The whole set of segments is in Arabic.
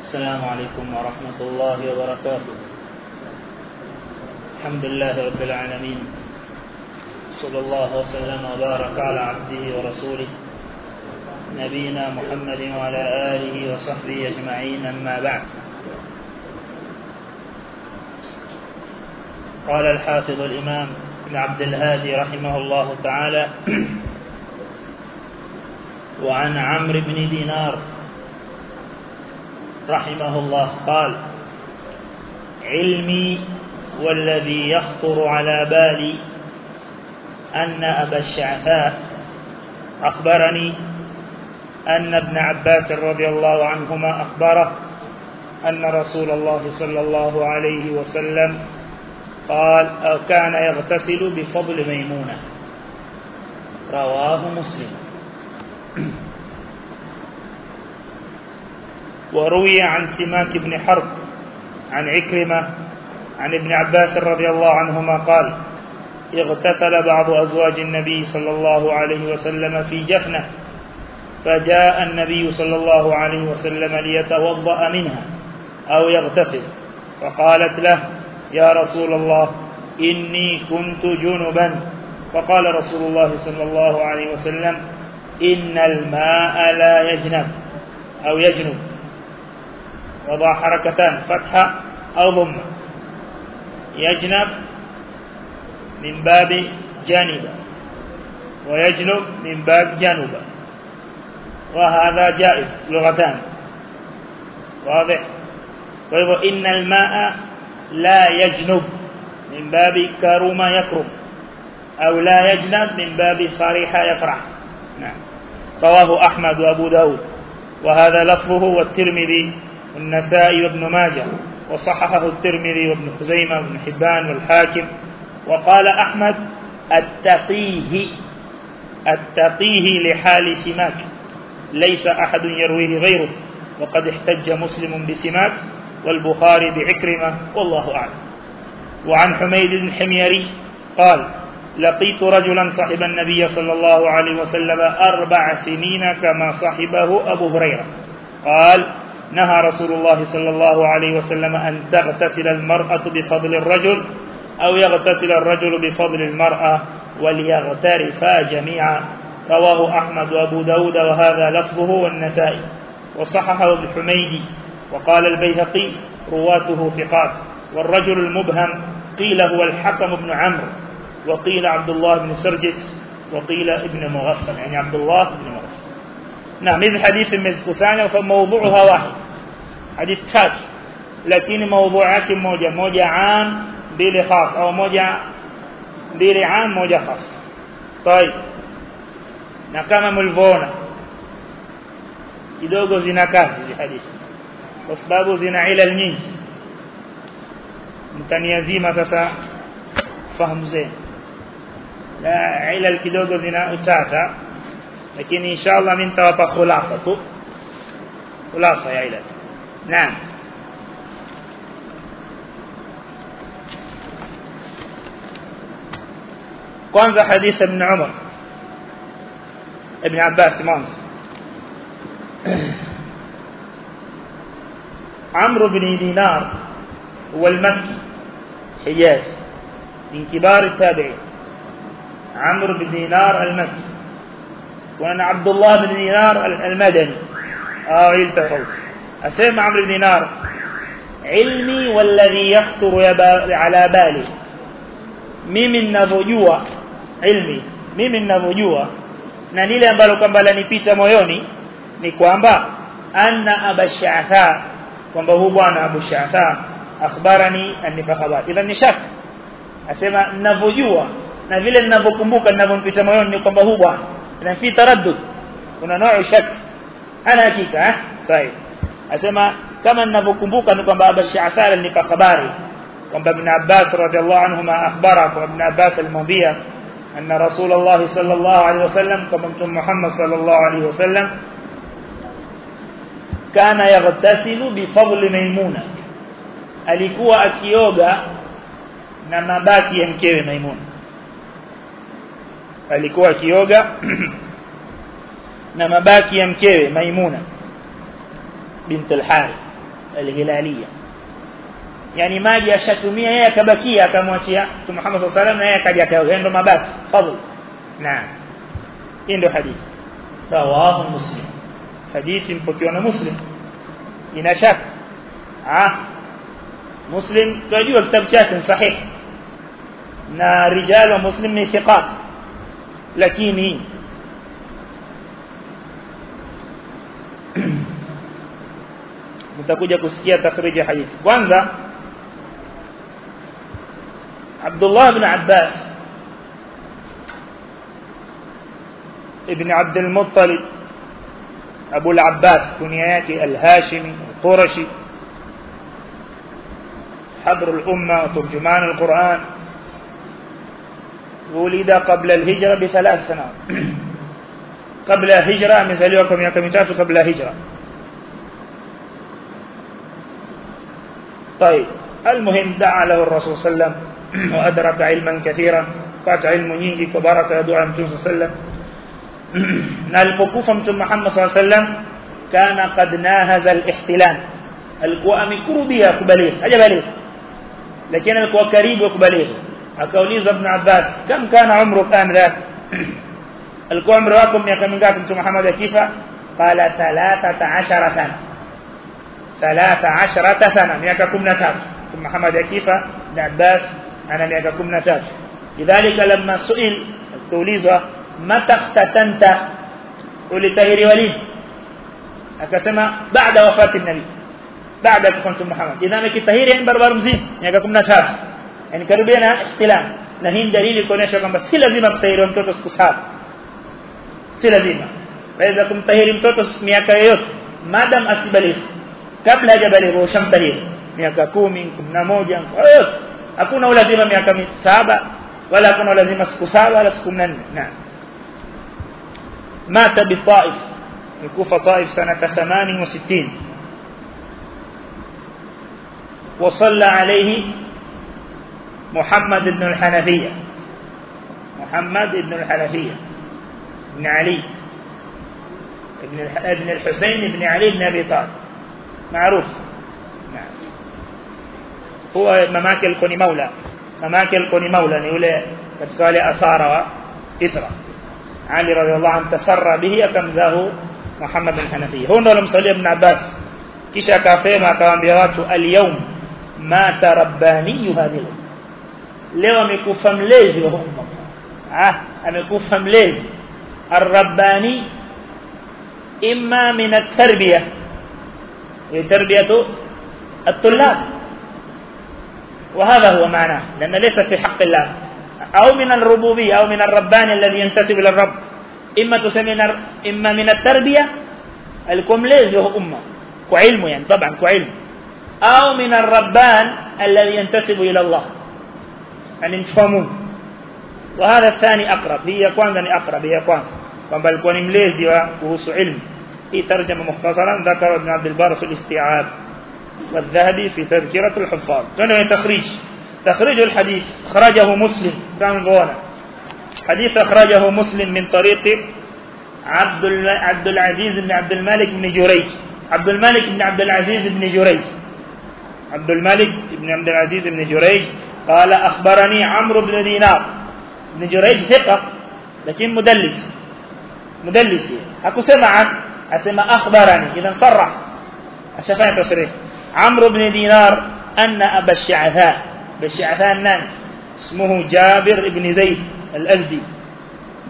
السلام عليكم ورحمة الله وبركاته. الحمد لله رب العالمين. صلى الله وسلم وبارك على عبده ورسوله نبينا محمد وعلى آله وصحبه أجمعين أما بعد. قال الحافظ الإمام عبد الهادي رحمه الله تعالى وعن عمرو بن دينار رحمه الله قال علمي والذي يخطر على بالي أن أبا الشعثاء أخبرني أن ابن عباس رضي الله عنهما أخبره أن رسول الله صلى الله عليه وسلم قال أو كان يغتسل بفضل ميمونة. رواه مسلم. وروي عن سماك بن حرب عن عكرمة عن ابن عباس رضي الله عنهما قال اغتسل بعض أزواج النبي صلى الله عليه وسلم في جفنة فجاء النبي صلى الله عليه وسلم ليتوضأ منها أو يغتسل فقالت له يا رسول الله إني كنت جنبا. فقال رسول الله صلى الله عليه وسلم إن الماء لا يجنب أو يجنب. وضع حركتان فتحة أو ضمة يجنب من باب جانب ويجنب من باب جنب وهذا جائز لغتان. واضح؟ طيب إن الماء لا يجنب من باب كرم يكرم أو لا يجنب من باب فرح يفرح. نعم. رواه أحمد وأبو داود. وهذا لفظه والترمذي والنسائي وابن ماجه. وصححه الترمذي وابن خزيمة وابن حبان والحاكم. وقال أحمد التقيه التقيه لحال سماك. ليس أحد يرويه غيره. وقد احتج مسلم بسماك والبخاري بعكرمة والله أعلم. وعن حميد الحميري قال لقيت رجلا صحب النبي صلى الله عليه وسلم أربع سنين كما صحبه أبو هريرة. قال نهى رسول الله صلى الله عليه وسلم أن تغتسل المرأة بفضل الرجل أو يغتسل الرجل بفضل المرأة وليغترفا جميعا. رواه أحمد وأبو داود وهذا لفظه والنسائي. وصححه ابن حميدي وقال البيهقي رواته ثقات. والرجل المبهم قيل هو الحكم بن عمرو. وقيل عبد الله بن سرجس وقيل ابن مغفل يعني عبد الله بن مغفل. نعم إذ حديث مزقسانة فموضوعها واحد. حديث تاج. لكن موضوعات موجة موجة عام بيلي خاص أو موجة بيلي عام موجة خاص. طيب. نقام ملفونة كدوغو زنا كاس زي حديث. وسبابو زنا إلى المين. متنيزيمة فسا فهم زين. La ilal kidogo zina utata lakini inshallah mimi nitawapa khulasa tu khulasa ya ilal naam kwanza hadith ibn Umar ibn Abbas mwanzo عمرو بن دينار هو المكي حجاز من كبار التابعين عمرو بن دينار المكي وأنا عبد الله بن دينار المدني. آه عيلة خلص أسمى عمرو بن دينار. علمي والذي يخطر على بالي. ميم النبوجوة علمي. ميم النبوجوة نانيل أمبالو كمبالا نبيتا مويوني. ني أمبا أن أبا الشعثاء. كمبهوبان أبو الشعثاء. أخبرني أني فخبار إذا نشك أسمى النبوجوة na vile ninavyokumbuka ninavyompita moyoni ni kwamba bwana na fi taraddud kuna nao shak ana hakika eh طيب asema kama ninavyokumbuka ni kwamba Abu Shatha alinipa habari kwamba Ibn Abbas radhiallahu anhuma akhbara kwa Ibn Abbas al-Mudhiya anna Rasulullah sallallahu alaihi wasallam kama Mtume Muhammad sallallahu alaihi wasallam kana yaghtasilu bifadli Maimuna alikuwa akioga na mabaki ya mkewe Maimuna alikuwa akioga na mabaki ya mkewe Maimuna bint al-Harith al-Hilaliya yani maji ashatumia yeye akabakia akamwachia Mtume Muhammad sallallahu alaihi wasallam na yeye akaja akaoga ndo mabaki fadhil naam hii ndio hadithi rawahu muslim hadithi mpokewa na muslim ina shaka ah muslim tunajua kitabu chake ni sahihi na rijal wa muslim ni thiqat lakini mtakuja kusikia takhrij ya hadithi kwanza Abdullah ibn Abbas ابن عبد المطلب أبو العباس كنياته الهاشمي القرشي حبر الأمة وترجمان القرآن ولد قبل الهجرة بثلاث سنوات. قبل الهجرة مثاليوكم يا كميتات قبل الهجرة طيب المهم دعا له الرسول صلى الله عليه وسلم وأدرك علما كثيرا فأت علم ya dua mtume صلى الله عليه وسلم. mtume Muhammad صلى الله عليه وسلم kana qad nahaza al-ihtilam alikuwa amekurubia kubaligha hajabaligha lakini alikuwa karibu kubaligha akauliza ibn Abbas kam kana umru kan dhak alikuwa umri wako miaka mingapi mtume Muhammad akifa qala 13 sana 13 sana miaka 17 mtume Muhammad akifa ibn Abbas ana miaka 13 lidhalika lamma suil tuulizwa mata ikhtatanta ulitahiriwa lini akasema baada wafati nabii baada kufa Muhammad idha amekitahiri ni barabara mzima miaka 13 yani karibia na ihtilam na hii dalili kuonyesha kwamba si lazima kutahiri mtoto siku saba si lazima waweza kumtahiri mtoto miaka yoyote madam asibalighi kabla hajabalighi ushamtahiri miaka 10 11 yoyote hakuna ulazima miaka saba wala hakuna ulazima siku saba wala siku 4 naam mata bitaif الكوفة طائف سنة 68 وصلى عليه محمد بن الحنفية. محمد بن الحنفية. بن علي. بن ابن الحسين بن علي بن أبي طالب. معروف. معروف هو مماكل كوني مولى. مماكل كوني مولى. نقوله كتقال أسارة إسرة. علي رضي الله عنه تسرى به أكمزاه محمد بن الحنفية. هنا ولم صلي ابن عباس. كشا كافي ما كان بيراته اليوم؟ مات رباني هذه الأمة. Leo amekufa mlezi wa umma ah amekufa mlezi. Ar-rabbani imma min at-tarbiyah tarbiyatu الطلاب وهذا هو معناه لأن ليس في حق الله أو من الربوبية أو من الرباني الذي ينتسب إلى الرب إما تسمي إما من التربية الكمليز وهو أمة كعلم يعني طبعا كعلم أو من الربان الذي ينتسب إلى الله يعني مفهمون وهذا الثاني أقرب. هي كwanza ni أقرب. هي kwanza kwamba alikuwa ni mlezi wa kuhusu ilmu hii tarjama mukhtasaran ذكر ابن عبد البر في الاستيعاب والذهبي في تذكرة الحفاظ. كان تخريج؟ تخريج الحديث. أخرجه مسلم. كان غوانا حديث أخرجه مسلم من طريق عبد عبد العزيز بن عبد الملك بن جريج. عبد الملك بن عبد العزيز بن جريج. عبد الملك بن عبد العزيز بن جريج. قال أخبرني عمرو بن دينار. بن جريج ثقة لكن مدلس. مدلس. أكو سمع أسمى أخبرني. إذا صرح. أشفاء تصريح. عمرو بن دينار أن أبا الشعثاء. بالشعثاء نان اسمه جابر بن زيد الأزدي.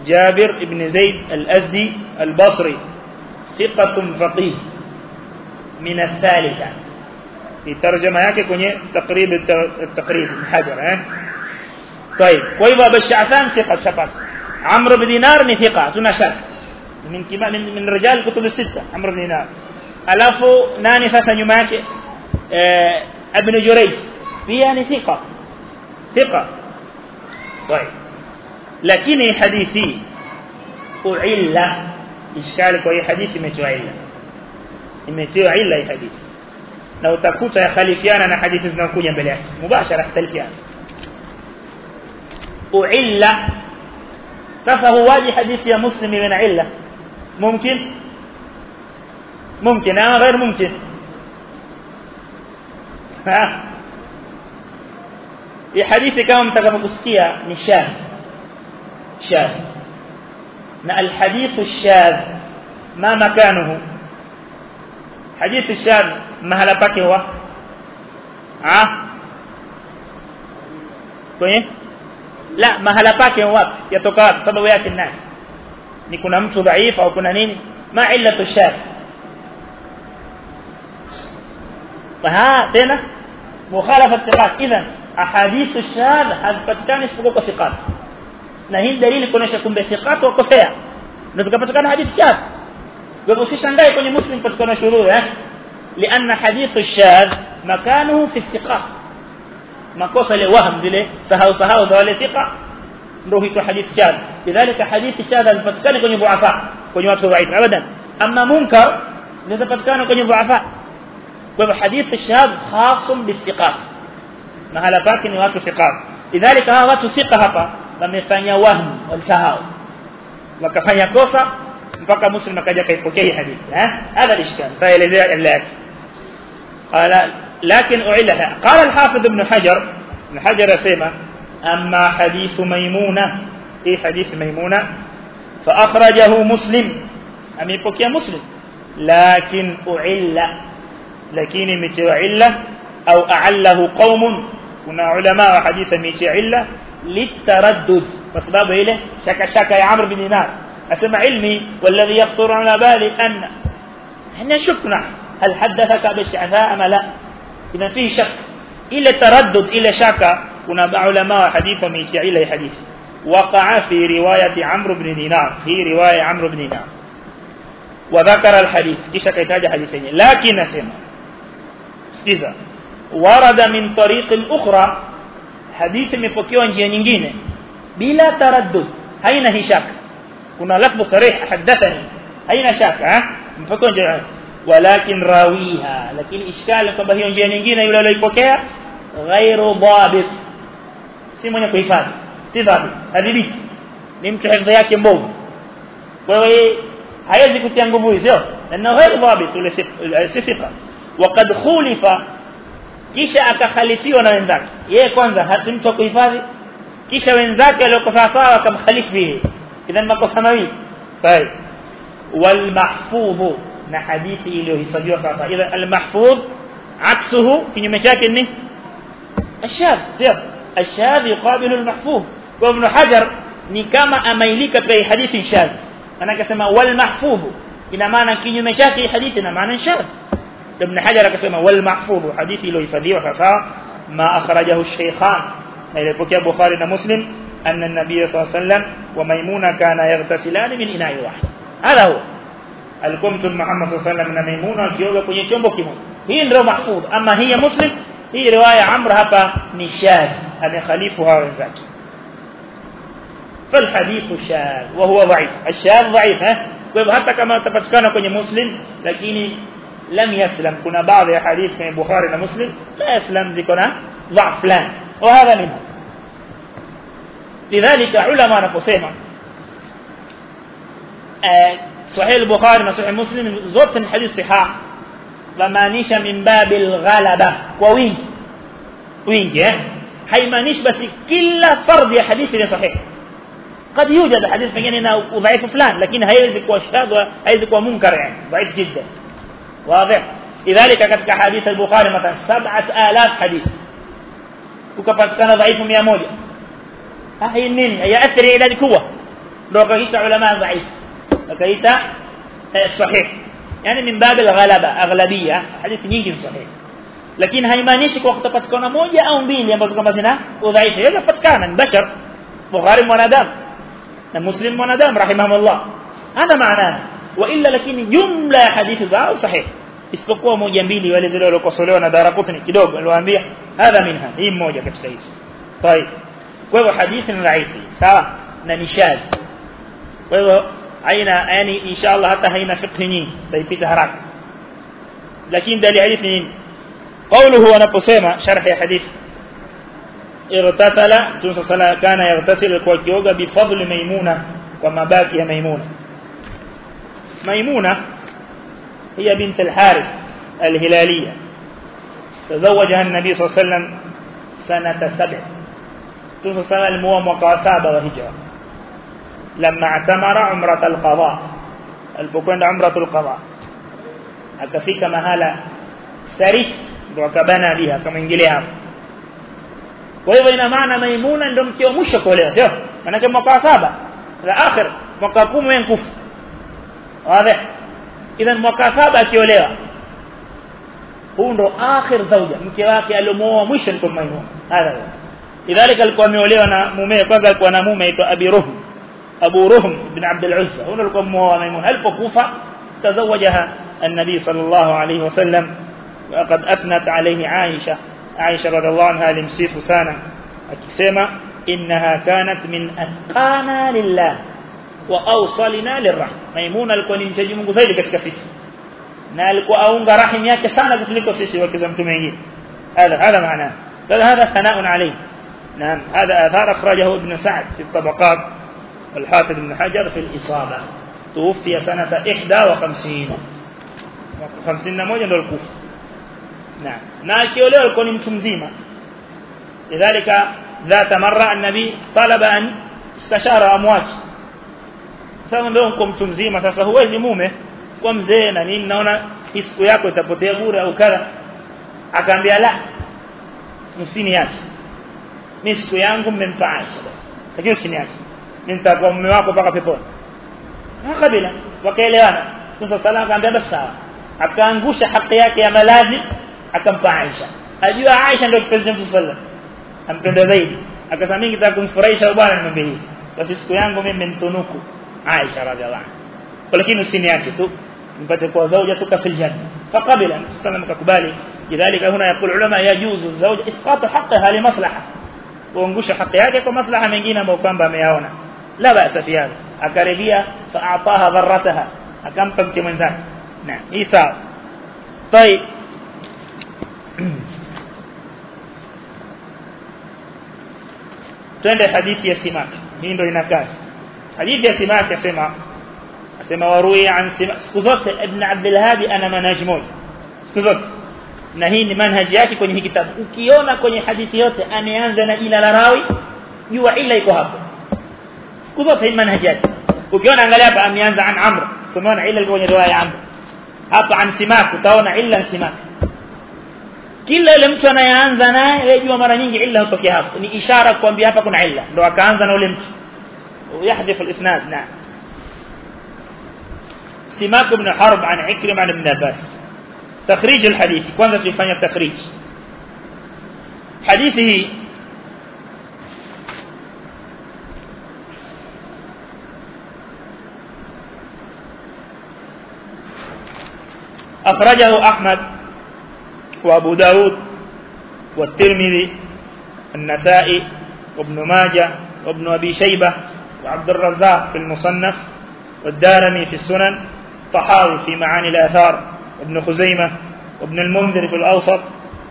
جابر بن زيد الأزدي البصري. ثقة فقيه. من الثالثة. ترجمة yake kwenye تقريب التقريب حجر eh طيب kwa hivyo Abashafan ثقة شخص عمرو بن دينار ni ثقة tuna shaka min kima min, rijal kutub sita Amr bin Dinar alafu nani sasa nyuma yake eh Ibn Jurayj pia ni ثقة ثقة طيب lakini hadithi uilla ishkali kwa hii hadithi imetiwa illa imetiwa illa hii hadithi na utakuta yakhalifiana na hadithi zinazokuja mbele yake mubashara ikhtalifiana uilla sasa huwaji hadithi ya muslim iwe na illa ممكن ممكن أو غير ها hii hadithi kama mtakapokusikia ni shadh shadh na alhadithu shadh ma makanuhu hadithu shadh mahala pake huwa ah kwenye la mahala pake wapi yatoka wapi sababu yake ni nani ni kuna mtu dhaifu au kuna nini ma illatu shadh ها tena mukhalafa thiqat idhan ahadithu shadh hazipatikani isipokuwa kwa thiqat na hii dalili kuonesha kumbe thiqat wakosea ndio zikapatikana hadithi shadh kwa hivyo usishangae kwenye muslim patikana shuruu eh لأن حديث الشاذ مكانه في الثقة. ما قص له وهم ذلك سهو سهو ذلك ثقة. في حديث الشاذ لذلك حديث الشاذ فتكان كن يكون كن يبعفا أبدا. أما منكر ليس فتكان كن يبعفا كن حديث الشاذ خاص بالثقة. ما هلا باكن يواتو ثقة لذلك ها واتو ثقة هبا. لما يفني وهم والسهو وكفني قصة mpaka muslim akaja kaipokea hadithi eh hadha ishkan faelezea ilaki qala لكن أعلها. قال الحافظ ابن حجر ابن حجر سيما أما حديث ميمونة إيه حديث ميمونة؟ فأخرجه مسلم. أم يبكي مسلم؟ لكن أعل. لكن متى علة أو أعله قوم. كنا علماء حديث متى علة للتردد. فسبب إله شك شك يا عمرو بن دينار. أسمع علمي والذي يخطر على بالي أن إحنا شكنا. هل حدثك بالشعثاء أم لا؟ إذا فيه شك. إلى تردد إلى شك. كنا علماء حديث وميتي إلى حديث. وقع في رواية عمرو بن دينار. في رواية عمرو بن دينار. وذكر الحديث. كيش كيتاج حديثين. لكن سمع سكيزا ورد من طريق أخرى حديث مفكيوا njia nyingine taraddud haina hi shaka kuna lafzi sarih hadathani haina shaka ha mpaka njia ولكن راويها. لكن إشكال كم بهي أنجي نجينا يقول له يبكى غير ضابط. سيمون يكفيه سيضابط هذه بيت نمت حفظ ياك يمو وهي عايز يكتي عن قبوي زيو لأنه غير ضابط. ولا سفقة وقد خولف كيشا أكخلفي ولا من ذاك. يه كونزا؟ هتمت كفيه كيش من ذاك لو قصاصا كم خلف به. إذا ما قصناه طيب. والمحفوظ. Na hadithi iliyohifadhiwa sasa ila al-mahfudh aksuhu kinyume chake ni ashadh sio ashadh yuqabilu al-mahfudh kwa ibn hajar ni kama amailika kwa hadithi shadh anakasema wal mahfudh ina maana kinyume chake hadithi na maana shadh ibn hajar akasema wal mahfudh hadithi iliyohifadhiwa sasa ma akhrajahu ash-shaykhan na ilipokea bukhari na muslim anna an-nabiy sallallahu alayhi wasallam wa maimuna kana yaghtasilani min ina'i wahid hadha huwa alikuwa mtume Muhammad sallallahu alaihi wasallam na Maimuna akioga kwenye chombo kimoja hii ndio mahfudh ama hii ya muslim hii riwaya Amr hapa ni shadh amekhalifu hawa wenzake فالحديث شاذ وهو ضعيف الشاذ ضعيف ها حتى كما تpatikana kwenye muslim lakini lam yaslam kuna baadhi ya hadith kwenye bukhari na muslim la yaslam ziko na ضعف fulani وهذا منه لذلك علماء wanaposema صحيح البخاري وصحيح مسلم زوت الحديث صحيح وما نيش من باب الغلبة. وينج وينج هاي ما نيش بس كل فرد يا حديث يا صحيح. قد يوجد حديث بيجي هنا وضعيف فلان لكن هاي زكوا شاذ وهاي زكوا منكر يعني ضعيف جدا. واضح؟ لذلك كتك حديث البخاري مثلا سبعة آلاف حديث. وكفت كان ضعيف مئة مودة هاي هي أثر إلى القوة لو كان علماء ضعيف. أكيتا آه، صحيح. يعني من باب الغلبة أغلبية. حديث نيجي صحيح. لكن هاي ما نشك وقت فتكونا موجة أو مبيل يعني بزكما فينا وضعيفة. يجب فتكانا بشر. مغارم ونادام مسلم ونادام رحمه الله. هذا معناه. وإلا لكن جملة حديث ذا صحيح. isipokuwa moja mbili wale zile walokosolewa na darakutni kidogo aliwaambia hadha minha hii moja katika hizi tayeb kwa hivyo hadithi ni dhaifi sawa haina yani inshallah hata haina fiqh nyingi taipita haraka lakini dalili hadithi nini قوله anaposema sharh ya hadithi irtasala tunasala kana yartasil kwa kioga bifadli maimuna kwa mabaki ya maimuna ميمونة هي بنت الحارث الهلالية تزوجها النبي صلى الله عليه وسلم سنة سبع تنسى سنة الموى مقاسابة وهجرة لما اعتمر عمرة القضاء. البكوين عمرة القضاء. أكفيك مهالة سريف وكبنا بها كما انجليها وإذا معنى ميمونا عندما تيومش كوليها سيوه أنا كم وقع ثابة هذا آخر وقع وين كف. واضح إذا وقع ثابة تيوليها هون رو آخر زوجة. مكواكي ألموه مش أنكم ميمون هذا. هو لذلك القوم يوليونا مميه قوم يوليونا مميه أبي رهن أبو رهم بن عبد العزة. هنا القم وميمون هل فكوفة تزوجها النبي صلى الله عليه وسلم؟ وقد أثنت عليه عائشة. عائشة رضي الله عنها لمسيط سانا أكسيمة إنها كانت من أتقانا لله وأوصلنا للرحم. ميمون الكون ينتجي من قذيل كتكسيس. نالك أونغ رحم يا كسانا كتلك سيسي وكزمت ميين هذا هذا معناه. هذا ثناء عليه. نعم. هذا آثار أخرجه ابن سعد في الطبقات. الحافظ بن حجر في الإصابة. توفي سنة إحدى وخمسين. خمسين موجة للكفر نعم. ناكي أولي ولكن يمتمزيما لذلك ذات مرة النبي طلب أن استشار أمواته ثم لهم تمزيما فهو يزمومه ومزينا إنهنا يسكو يكو تبطي أغوري أو كذا. أقام بيا لا. مسيني ياتي. نسكو يانكم من فعاش لكن يسكني nitakuwa mume wako mpaka peponi akabila wakaelewana sasa sala akaambia basi sawa akaangusha haki yake ya malazi akampa Aisha ajua Aisha ndio kipenzi cha Mtume sallallahu ampenda zaidi akasema mimi nitaka kumfurahisha bwana nimwambie hivi basi siku yangu mimi nimemtunuku Aisha radhiallahu anha lakini usiniache tu nipate kuwa zauja tuka fil janna faqabila sallam akakubali lidhalika huna yakul ulama yajuzu zauja isqatu haqqaha li maslaha kuangusha haki yake kwa maslaha mengine ambayo kwamba ameyaona la ba'sa fi hadha akaribia fa'ataha dharrataha akampa mke mwenzake na hii sawa طيب hadithi ya simak yasema asema warui an simak siku zote ibn abdul hadi ana manhaj moja siku zote na hii ni manhaji yake kwenye hii kitabu ukiona kwenye hadithi yote ameanza na jina la rawi jua ila iko hapo siku zote hii manhaji yake ukiona angalia hapa ameanza an amr tumeona ila kwenye riwaya ya amr hapa an simak utaona illa simak kila ile mtu anayeanza naye wewe jua mara nyingi illa hutokea hapo ni ishara kuambia hapa kuna illa ndo akaanza na ule mtu ويحذف الاسناد نعم سماك بن حرب عن عكرمة عن ابن عباس تخريج الحديث كwanza tulifanya تخريج حديثه أخرجه أحمد وأبو داود والترمذي النسائي وابن ماجه وابن أبي شيبة وعبد الرزاق في المصنف والدارمي في السنن طحاوي في معاني الآثار وابن خزيمة وابن المنذر في الأوسط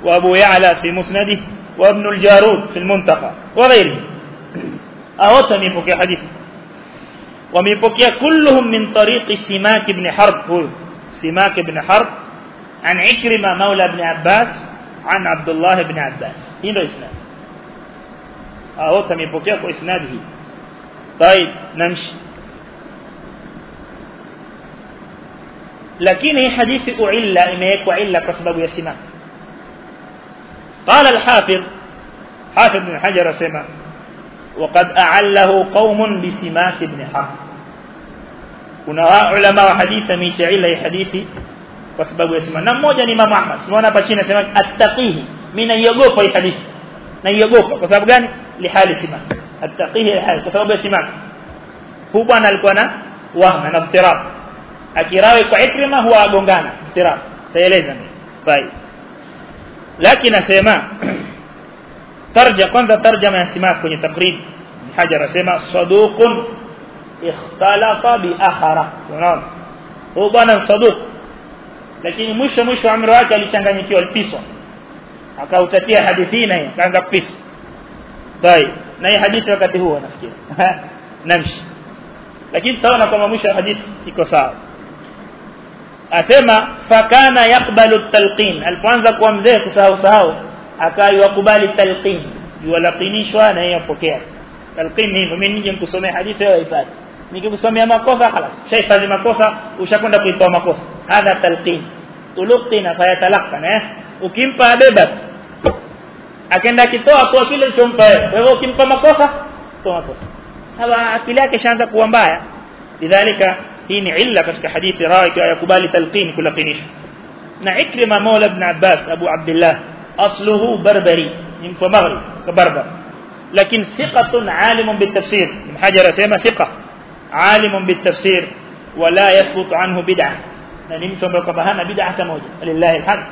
وأبو يعلى في مسنده وابن الجارود في المنتقى وغيره wote wameipokea حديث. wameipokea كلهم من طريق سماك بن حرب. هو سماك بن حرب عن عكرمة مولى بن عباس عن عبد الله بن عباس. هنا إسناد؟ أوتا ميبوكي إسناده. طيب نمشي. lakini hadithi uilla imewekwa illa kwa sababu ya simak قال الحافظ حافظ بن حجر سمع وقد أعله قوم بسماك بن حرب. Kuna ulama wa hadithi ameisha ila hii hadithi kwa sababu ya simak na mmoja ni Imam Ahmad simuona hapa chini anasema attaqihi mimi naiogopa hii hadithi naiogopa kwa sababu gani lihali simak attaqihi lihali kwa sababu ya simak huyu bwana alikuwa na wahma na iftirab akirawi kwa ikrima huwa agongana iftirab taeleza طيب lakini asema tarja kwanza tarjama ya simak kwenye takrib hajar asema saduqun ikhtalafa bi akhara unaona huyu bwana saduq lakini mwisho mwisho amri wake alichanganyikiwa alipiswa akautatia hadithi na akaanza kupiswa طيب na hii hadithi wakati huo nafikiri namshi lakini tutaona kwamba mwisho wa hadithi iko sawa asema fakana yakbalu talqin alipoanza kuwa mzee kusahau sahau akayakubali talqin yuwalaqinishwa na yeye apokea talqin ni mimi nije nikusomea hadithi wewe hifadhi nikikusomea makosa خلاص shahifadhi makosa ushakwenda kuitoa makosa hadha talqin tulqina fayatalaqan eh ukimpa beba akaenda kitoa kwa kile ulichompa wewe kwa ukimpa makosa toa makosa hapa akili yake shaanza kuwa mbaya lidhalika hii ni illa katika hadithi rawi kwa yakubali talqin kulaqinishwa na ikrima maula ibn abbas abu abdullah asluhu barbari ni mtu maghrib kabarbar لكن ثقة عالم بالتفسير ابن حجر سيما ثقة عالم بالتفسير ولا يثبت عنه بدعة. يعني متى بدعة موجة لله الحمد.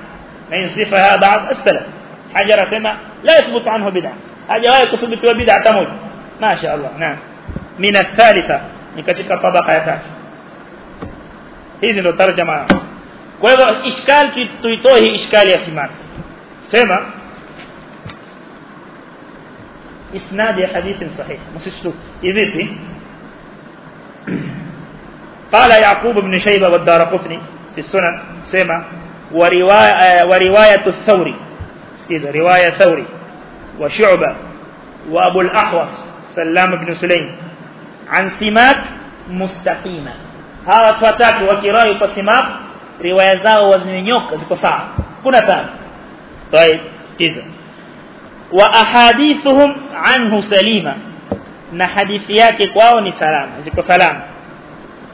من صفها بعض السلف. حجر ثم لا يثبت عنه بدعة. هذه آية تثبت بدعة موجة ما شاء الله. نعم. من الثالثة. نكتك الطبقة يا تاش هذه الترجمة كيف إشكال تويتوه إشكال يا سمان ثم إسناد حديث صحيح. مسيسلو إذن قال يعقوب بن شيبة والدارقطني في السنن سمع ورواية, ورواية الثوري. سكيزة رواية ثوري. وشعبة. وأبو الأحوص سلام بن سليم. عن سماك مستقيمة. هذا تواتاك وكراي فسماك رواية زاو وزن نيوك زكو ساعة كنا تام طيب سكيزة وأحاديثهم عنه salima na hadithi yake kwao ni salama ziko salama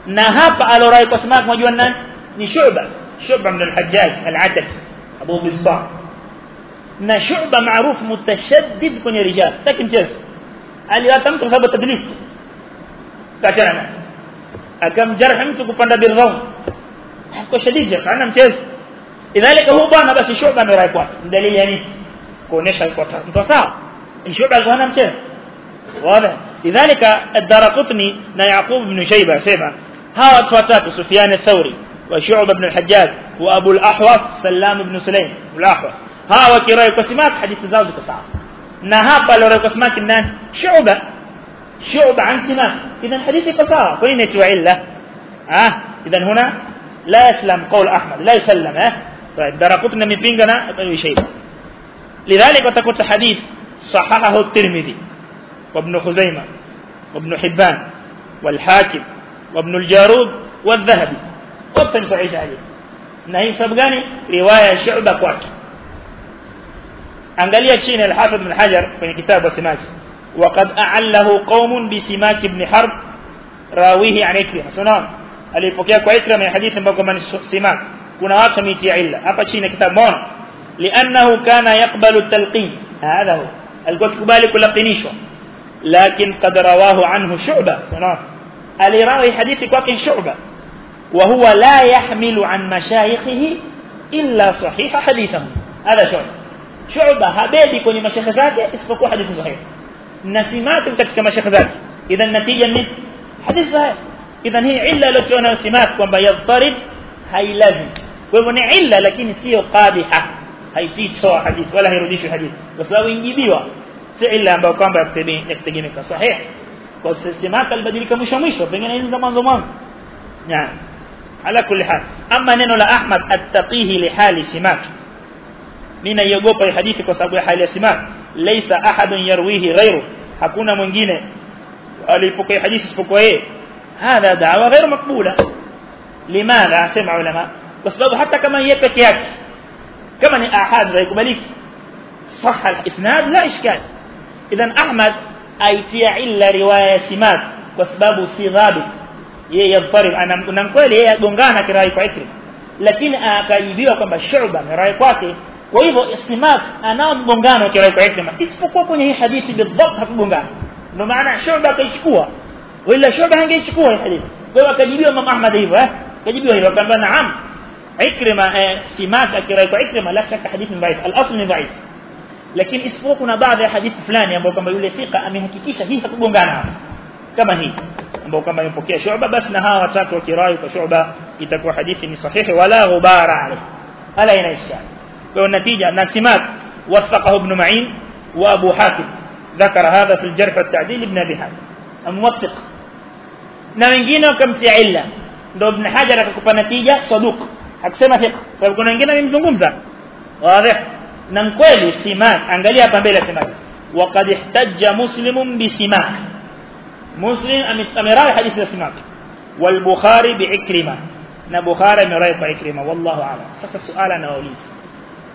na hapa alorai kwa sababu mjua nani ni Shu'ba Shu'ba min al-Hajjaj al-Ataki Abu Bisbah na Shu'ba maarufu mutashaddid kwenye rijal taki mchezo aliwata mtu kwa sababu kachana akamjarh mtu kupanda birraum kwa shadidi kana mchezo idhalika huwa bwana basi Shu'ba amerai kwa dalili ya nini kuonesha iko mtu sawa Shu'ba alikuwa hana mchezo wazi لذلك الدار قطني يعقوب بن شيبة سيبا ها تواتات سفيان الثوري وشعب بن الحجاج وأبو الأحوص سلام بن سليم الأحوص. ها وكيرايو كسماك حديث زاوزك صعب نها قالوا رايو كسماك إنان شعبة شعبة عن سماك. إذا حديث قصار قلين يتوى إلا؟ آه. إذن هنا لا يسلم قول أحمد لا يسلم ها؟ طيب، دار قطنا من طيب، شيبة. لذلك تقول حديث صححه الترمذي. وابن خزيمة وابن حبان والحاكم وابن الجارود والذهبي. وابن سعيش عليه نهي سبقاني رواية شعبة كواك أنقالي الشين الحافظ من حجر في كتاب وسماك وقد أعله قوم بسماك ابن حرب راويه عن إكرم سنان اللي فكيا كوإكرم من حديث بكم من سماك. كنا واقم يتيع إلا أبا شين كتاب مون. لأنه كان يقبل التلقين. هذا هو. القوة كبالي كل قنيشو لكن قد رواه عنه شعبة. الراوي حديث كواكن شعبة. وهو لا يحمل عن مشايخه إلا صحيح حديثه. هذا شعبة شعبة هبيدي كوني مشايخ ذاته اسفكوا حديث صحيح. نسيمات كتك مشايخ ذاته إذا النتيجة من حديث صحيح. إذا هي علة لتونا نسيمات kwamba يضطرب هاي لازم. kwa ni illa lakini sio qadiha haitii toa hadithi wala hairudishwi hadithi kwa sababu injibiwa si illa ambayo kwamba yakutegemeka sahih kwa sistemaka alibadilika mwisho mwisho pengine hizi za mwanzo mwanzo yani ala kulli hal ama neno la ahmad attaqihi li hali simak mimi naiogopa hii hadithi kwa sababu ya hali ya simak laysa ahadun yarwihi ghayru hakuna mwingine alipokea hadithi isipokuwa yeye hadha da'wa ghayr maqbula limadha sema ulama kwa sababu hata kama yeye peke yake kama ni ahad haikubaliki صح الاسناد لا اشكال اذا أحمد ايتي إلا رواية سماد بسبب سي ذابي يي يضرب أنا نقول يي يغونغانا كرأي كويكري لكن اكايبيوا كما شعبة مراي كواكي فلهو استماد أنا مغونغانا كرأي كويكري إسبقوا كوني حديث بالضبط حكغونغانا لو معنى شعبة كايشكو ولا شعبة هانجيشكو الحديث فلهو اكايبيوا مام أحمد ايوا كايبيوا هيرو كان نعم عكرمة آه، سماد كرأي كويكري لا شك حديث ضعيف. الأصل ضعيف. Lakini isipokuwa kuna baadhi ya hadithi fulani ambayo kwamba yule thika amehakikisha hii hakugongana kama hii ambayo kama imepokea shuba basi na hawa watatu wa kirai kwa shuba itakuwa hadithi ni sahihi wala ghubara alayhi ala ina ishkal kwa natija na simak وثقه ابن معين وابو حاتم ذكر هذا في الجرح والتعديل ابن ابي حاتم الموثق na wengine wakamtia illa ndio ibn hajar akakupa natija saduq hakusema fiqh sababu kuna wengine wamemzungumza wazi na kweli simak angalia hapa mbele simak وقد احتج مسلم بسماك مسلم امراي حديث السماك والبخاري بعكرمه na Bukhari amerai kwa Ikrima wallahu a'lam sasa suala nauliza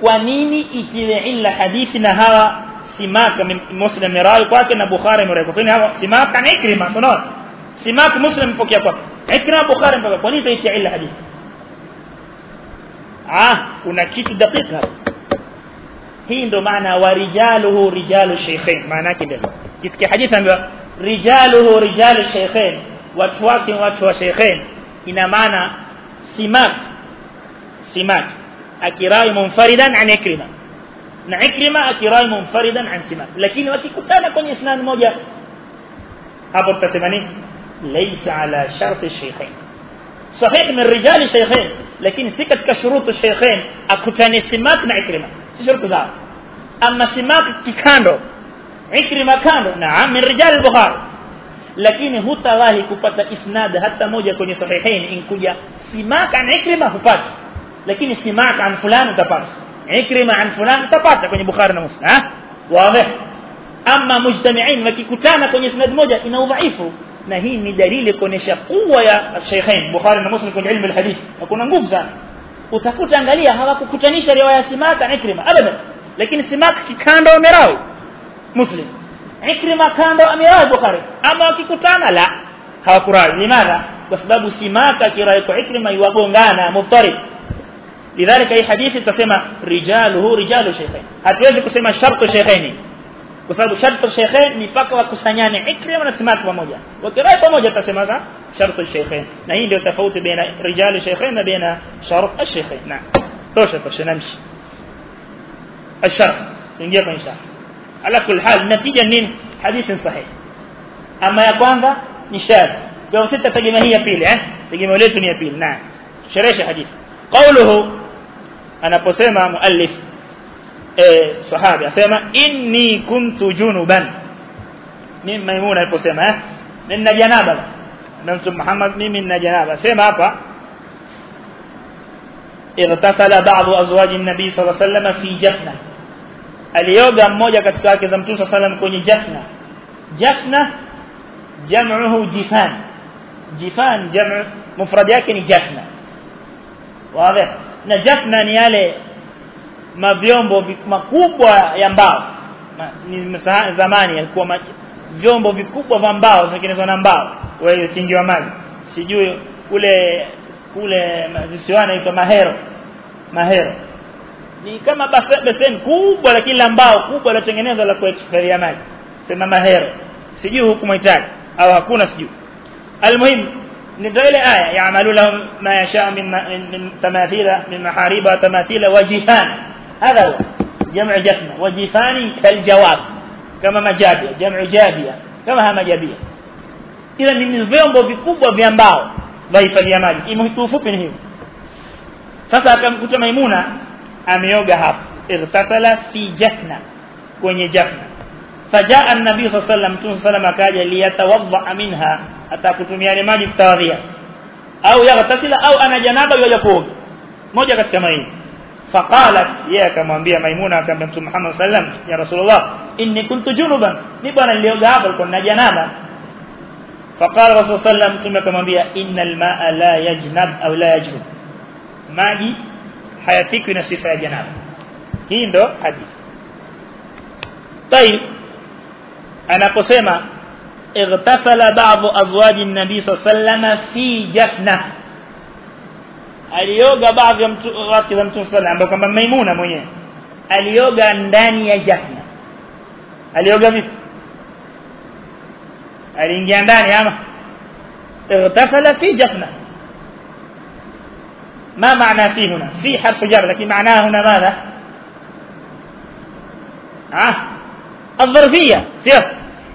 kwa nini itiwe illa hadithi na hawa simaka muslim amerai kwake na Bukhari amerai kwake hawa simaka na Ikrima unaona simaka muslim mpokea kwake Ikrima Bukhari mpokea kwa nini itiwe illa hadithi ah kuna kitu dakika hii ndo maana warijaluhu rijalu shaykhain maana yake ndio kisikia hadithi ambayo rijaluhu rijalu shaykhain watu wake watu wa shaykhain ina maana simak simak akirai munfaridan an ikrima na ikrima akirai munfaridan an simak lakini wakikutana kwenye isnad moja hapo tutasema nini laysa ala shart shaykhain صحيح من رجال الشيخين لكن shurutu shaykhain akutane simak na ikrima si ama simak kikando ikrima kando naam min rijal al-bukhari lakini hutawahi kupata isnad hata moja kwenye sahihain inkuja simaka an ikrima hupati lakini simaka an fulani utapata ikrima an fulani utapata kwenye bukhari na muslim ha wazi ama mujtami'in wakikutana kwenye isnad moja ina udhaifu na hii ni dalili kuonesha kuwa ya shaykhain bukhari na muslim kwenye ilmu alhadith na kuna nguvu sana utakuta angalia hawakukutanisha riwaya simaka na ikrima abadan lakini simaka kikando wamerawi muslim ikrima kando amerai bukhari ama wakikutana la hawakurai limadha kwa sababu simaka kirai kwa ikrima iwagongana muftarib lidhalika hii hadithi tutasema rijaluhu rijalu shaykhain hatuwezi kusema shartu shaykhaini kwa sababu shartu shaykhain ni paka wakusanyane ikrima na simaka pamoja wakirai pamoja tutasema za shartu shaykhain na hii ndio tofauti baina rijalu shaykhain na baina shart ash-shaykhain na tosha tosha namshi الشرح ingia kwenye sharh ala kul hal natija nini hadithi sahih ama ya kwanza ni shadh kwa sita tegemea hii ya pili eh tegemeo letu ni ya pili na sheresha hadithi qawluhu anaposema muallif eh sahabi asema inni kuntu junuban mimi maimuna aliposema eh nina janaba na mtume Muhammad mimi nina janaba sema hapa بعض ازواج النبي صلى الله عليه وسلم في جفنه alioga mmoja katika wake za Mtume sallam kwenye jafna jafna jam'uhu jifan jifan jam'u mufrad yake ni jafna wazi na jafna ni yale mavyombo makubwa ya mbao. Ni zamani yalikuwa vyombo vikubwa vya mbao zinatengenezwa na mbao. Wewe kingi wa maji. Sijui kule kule visiwani inaitwa mahero. Mahero. Ni kama beseni kubwa lakini la mbao kubwa lilotengenezwa la kuexperia maji. Sema mahero. Sijui huku mwitaji au hakuna sijui. Almuhim ni ile aya yaamalu lahum ma yasha min tamathila min mahariba tamathila wajifan hadha huwa jamu jafna wajifani kaljawab kama majabia jamu jabia kama hama jabia ila ni vyombo vikubwa vya mbao vya maji imufupi ni hivi sasa akamkuta maimuna ameoga hapo irtasala fi jafna kwenye jafna fajaa an-nabii sallallahu alayhi wasallam sallam akaja liyatawadda minha atakutumia maji kutawadhia au yaghtasila au ana janaba yaja kuoga moja katika maini faqalat yeye akamwambia maimuna akamwambia mtume Muhammad sallam ya rasulullah inni kuntu junuban ni bwana nilioga hapo alikuwa na janaba faqala rasul sallam mtume akamwambia innal ma'a la yajnab au la yajnub maji hayafikwi na sifa ya janaba hii ndo hadithi طيب anaposema igtasala ba'd azwaji an-nabi sallallahu fi jafna alioga baadhi ya wake wa mtume sallallahu ambao kwamba maimuna mwenyewe alioga ndani ya jafna alioga vipi aliingia ndani ama igtasala fi jafna ما معنى في هنا في حرف جر لكن معناه هنا ماذا آه الظرفية سير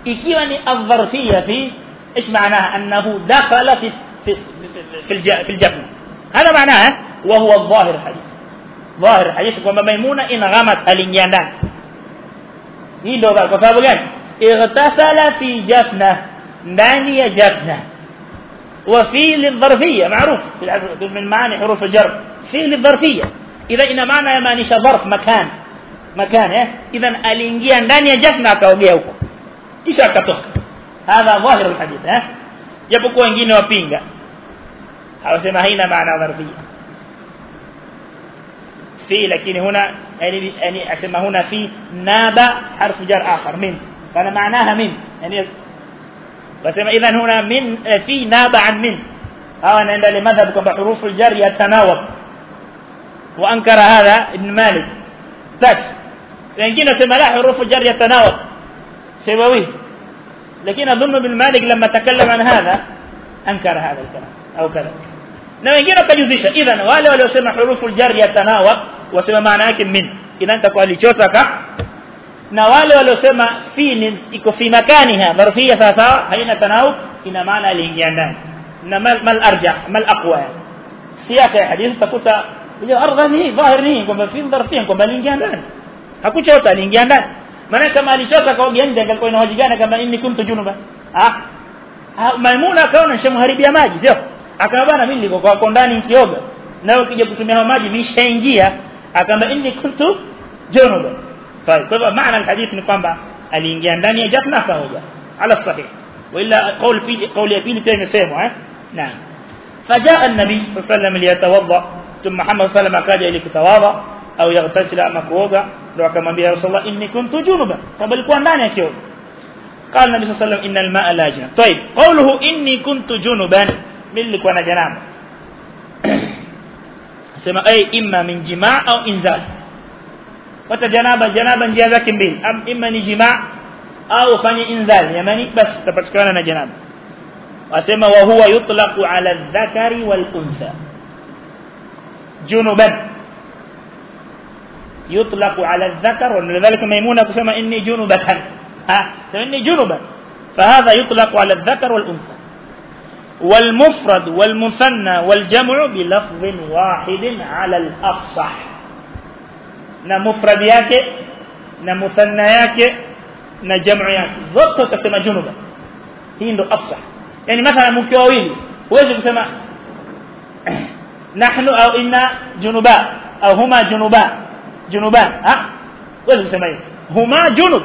ikiwa ni الظرفية في إيش معناها انه دخل في في في الج- في الجفن هذا معناه وهو الظاهر الحديث. ظاهر الحديث كما ميمونة إن غمت الانجان إيه اغتسل في جفنة. ناني جفنة. وفي للظرفية معروف. من معاني حروف الجر. في للظرفية إذا إن معنى يمانيش ظرف مكان. مكان إيه إذا الانجان ناني جفنة كوجيوك إيش هذا ظاهر الحديث ها؟ يبقى وانجينا وبينجا. Hawasema haina maana dharfiyya في لكن هنا يعني يعني أسمى هنا في ناب حرف جر آخر من. كان معناها من. يعني بسمى اذا هنا من في ناب عن من. أو عند المذهب كما حروف الجر يتناوب. وأنكر هذا ابن مالك. تك wengine sema la حروف الجر يتناوب. سيبويه لكن أظن ابن مالك لما تكلم عن هذا أنكر هذا الكلام. أو كذا. Na wengine wakajuzisha idhan wale waliosema hurufu jar yatanawab wasema maana yake min idhan takuwa alichotaka na wale waliosema fi iko fi makaniha dharfia sawa sawa haina tanawub ina maana aliingia ndani na mal, arjah mal aqwa siyaka ya hadithi takuta hiyo ardha ni dhahir ni kwamba fi dharfia kwamba aliingia ndani hakuchota aliingia ndani maana kama alichota kwa nje angekuwa inawajigana kama inni kuntu junuba ah maimuna akaona shamharibia maji sio akawa bana mimi niko kwa ndani nikioga na ukija kutumia maji nishaingia akaamba inni kuntu junuba طيب kwa hivyo maana alhadith ni kwamba aliingia ndani ya jafna akaoga ala sahih wala qaul pili qauli ya pili pia imesemwa eh naam صلى الله عليه وسلم ليتوضا ثم محمد صلى الله عليه وسلم akaja ili kutawadha au yaghtasila ama kuoga ndio akamwambia rasulullah inni kuntu junuba sababu alikuwa ndani akioga قال النبي صلى الله عليه وسلم ان الماء لا جنب طيب قوله اني كنت جنبا mimi nilikuwa na janaba sema ay imma min jimaa au inzal pata janaba janaba njia zake mbili imma ni jimaa au fanye inzal yani basi tapatikana na janaba wasema wa huwa yutlaqu ala dhakari wal untha junuban ala dhakar wa lidhalika maimuna kusema inni junubatan ha inni junuban فهذا يطلق على الذكر والانثى والمفرد والمثنى والجمع بلفظ واحد على الأفصح. نا مفرد ياك نا مثنى ياك نا جمع ياك. زبط كسما جنوبا. هين دو أفصح. يعني مثلا مكيوين إيه؟ ويجب كسما نحن أو إنا جنبا أو هما جنبا جنبا ها؟ ويجب كسما هما جنب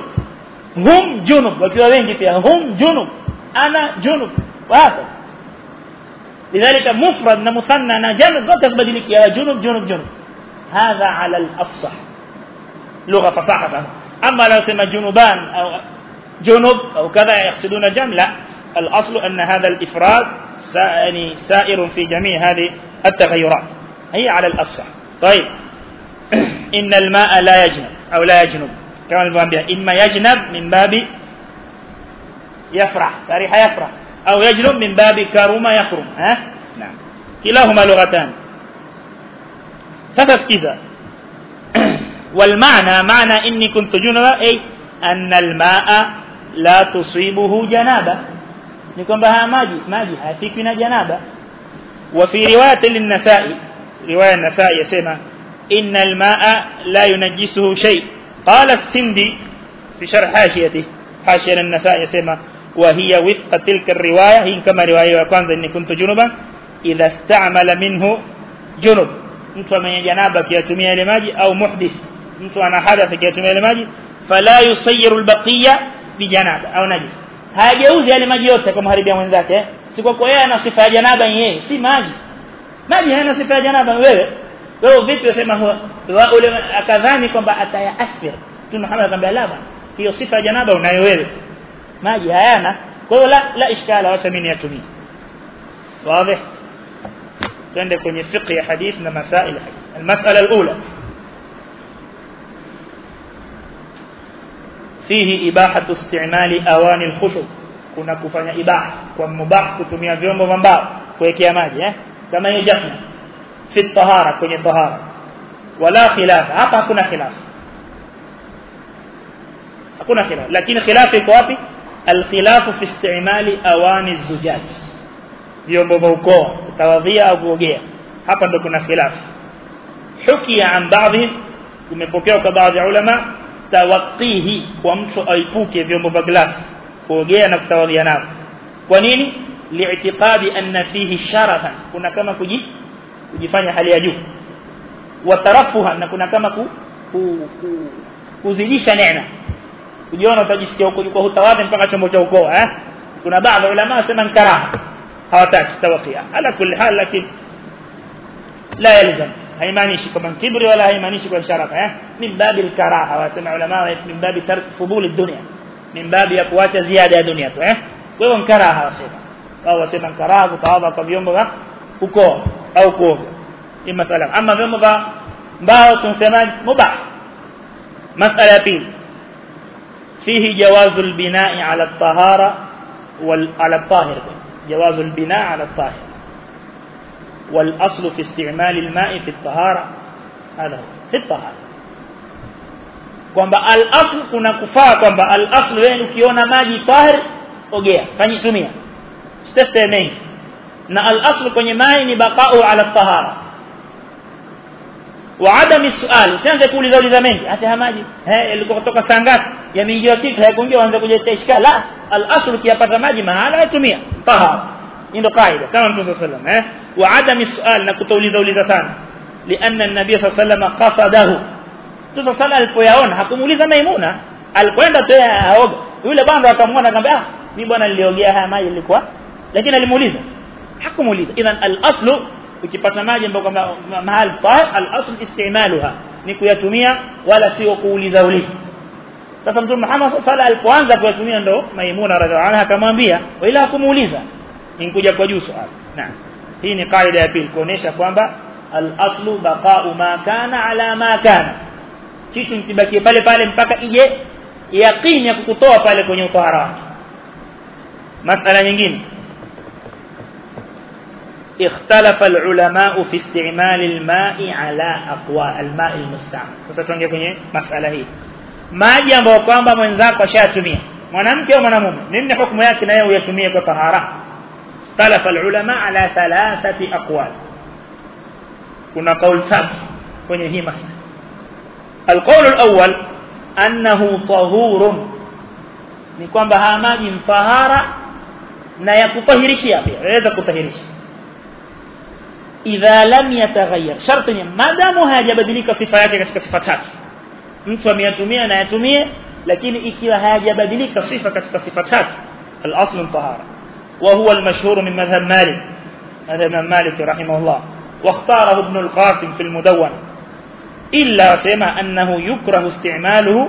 هم جنب جنوب وكيوين كتير. هم جنب أنا جنب وهذا لذلك مفرد مثنى نجم zote zibadiliki ya junub junub junub هذا على الأفصح. لغة فصاحة. sana أما لو سمى جنوبان أو جنوب أو كذا يقصدون جمع لا. الأصل أن هذا الإفراد يعني سائر في جميع هذه التغيرات. هي على الأفصح. طيب. إن الماء لا يجنب أو لا يجنب. كما نقول إما يجنب من باب يفرح. فرح يفرح. أو يجنب من باب كرم يكرم ها؟ نعم. كلاهما لغتان. فتسكيزا والمعنى معنى إني كنت جنبا أي أن الماء لا تصيبه جنابة. نكون بها ماجي ماجي هاتيكنا جنابة وفي رواية للنسائي رواية النسائي يسمى إن الماء لا ينجسه شيء. قال السندي في شرح حاشيته حاشية النسائي يسمى وهي وفق تلك الرواية هي كما رواية وقانزة إني كنت جنوبا إذا استعمل منه جنوب نتوى من جنابة كي يتمي علماجي أو محدث. نتوى أنا حدث كي يتمي علماجي فلا يصير البقية بجنابة أو نجس. هاجوز علماجي يوتك مهربيا من ذاك. سيكو كو إيه يانا صفة جنابة إيه يهي سي ماجي. ماجي هانا صفة جنابة ويهي ويهو فيتو يسمى هو. وأولي أكذاني كم بأتايا أثر تنو حمد أكذاني لابا هي صفة جنابة ونايو ويهي maji hayana kwa hiyo la la ishkala wacha mimi niyatumie wazi twende kwenye fiqh ya hadith na masail المساله الاولى فيه اباحه استعمال اواني الخشب kuna kufanya ibaha kwa mubah kutumia vyombo vya mbao kuwekea maji eh kama hiyo jafna fi tahara kwenye tahara wala khilaf hapa hakuna khilaf hakuna khilaf lakini khilaf iko wapi الخلاف في استعمال اواني الزجاج vyombo vya ukoo kutawadhia au kuogea hapa ndo kuna khilaf hukia an baadhi kumepokea kwa baadhi ya ulama tawaqihi kwa mtu aipuke vyombo vya glasi kuogea na kutawadhia nao kwa nini li'tiqadi anna fihi sharafa kuna kama kuji kujifanya hali ya juu wa tarafuha na kuna kama ku, ku, ku kuzidisha neema kujiona utajisikia huko yuko hutawadhi mpaka chombo cha ukoo eh kuna baadhi ulama wasema karaha hawataki tawakia ala kulli hal lakini la yalzam haimaanishi kama kibri wala haimaanishi kwa sharaka eh min babi al-karaha wasema ulama min babi tark fudul ad-dunya min babi ya kuacha ziada ya dunia tu eh kwa hiyo karaha wasema wao wasema karaha kutawadha kwa vyombo vya ukoo au kuoga ni masala ama vyombo vya mbao tunasema mubah masala ya pili فيه جواز البناء على الطهارة وال... على الطاهر. جواز البناء على الطاهر. والأصل في استعمال الماء في الطهارة هذا هو في الطهارة. قم الأصل كنا كفاة قم بالأصل وين يكون ماجي طاهر أوجيا فني سمية استفتى مين نا الأصل كني ماي نبقاؤه على الطهارة وعدم السؤال. سيان ذا كولي ذولي ذا مهي هاته هماجي هاي اللي كوكتوكا سانغات يمين جيو كيف هاي كونجي وانذا كولي تشكا لا الأصل كي يبطر ماجي ما هذا يتمية طه إنه قاعدة كما نبي صلى الله عليه وسلم وعدم السؤال نكتولي ذولي ذا سان لأن النبي صلى الله عليه وسلم قصده تسا سالة الفويعون حكم ولي ذا ميمونة القوين ذا تويا أهوغ يولي بان ذا كمونة كمبا مي بانا اللي يوليها ماجي اللي كوا لكن المولي ذا حكم ولي ذا إذن الأصل ukipata maji ambayo kama mahali tahir al-asl istimaluha ni kuyatumia wala sio kuuliza uliza sasa mtume Muhammad sallallahu alipoanza kuyatumia ndo Maimuna radhiallahu anha akamwambia wala hakumuuliza inkuja kwa juu swali naam hii ni kaida ya pili kuonesha kwamba al-aslu baqa'u ma kana ala ma kana kitu mtibakie pale pale mpaka ije yaqini ya kukutoa pale kwenye utahara masala nyingine اختلف العلماء في استعمال الماء على اقوى الماء المستعمل sasa tuongee kwenye masala hii maji ambayo kwamba mwenzako ashatumia mwanamke au mwanamume nini hukumu yake naye uyatumie kwa tahara اختلف العلماء على ثلاثة اقوال kuna kauli tatu kwenye hii masala القول الأول انه طهور ni kwamba haya maji mfahara na ya kutahirishia pia yaweza kutahirisha idha lam yataghayyar sharti ni madamu hayajabadilika sifa yake katika sifa tatu mtu ameyatumia na yatumie lakini ikiwa hayajabadilika sifa katika sifa tatu al-asl tahara wa huwa al-mashhur min madhhab Malik madhhab Malik rahimahullah واختاره ابن القاسم في المدون إلا سيما أنه يكره استعماله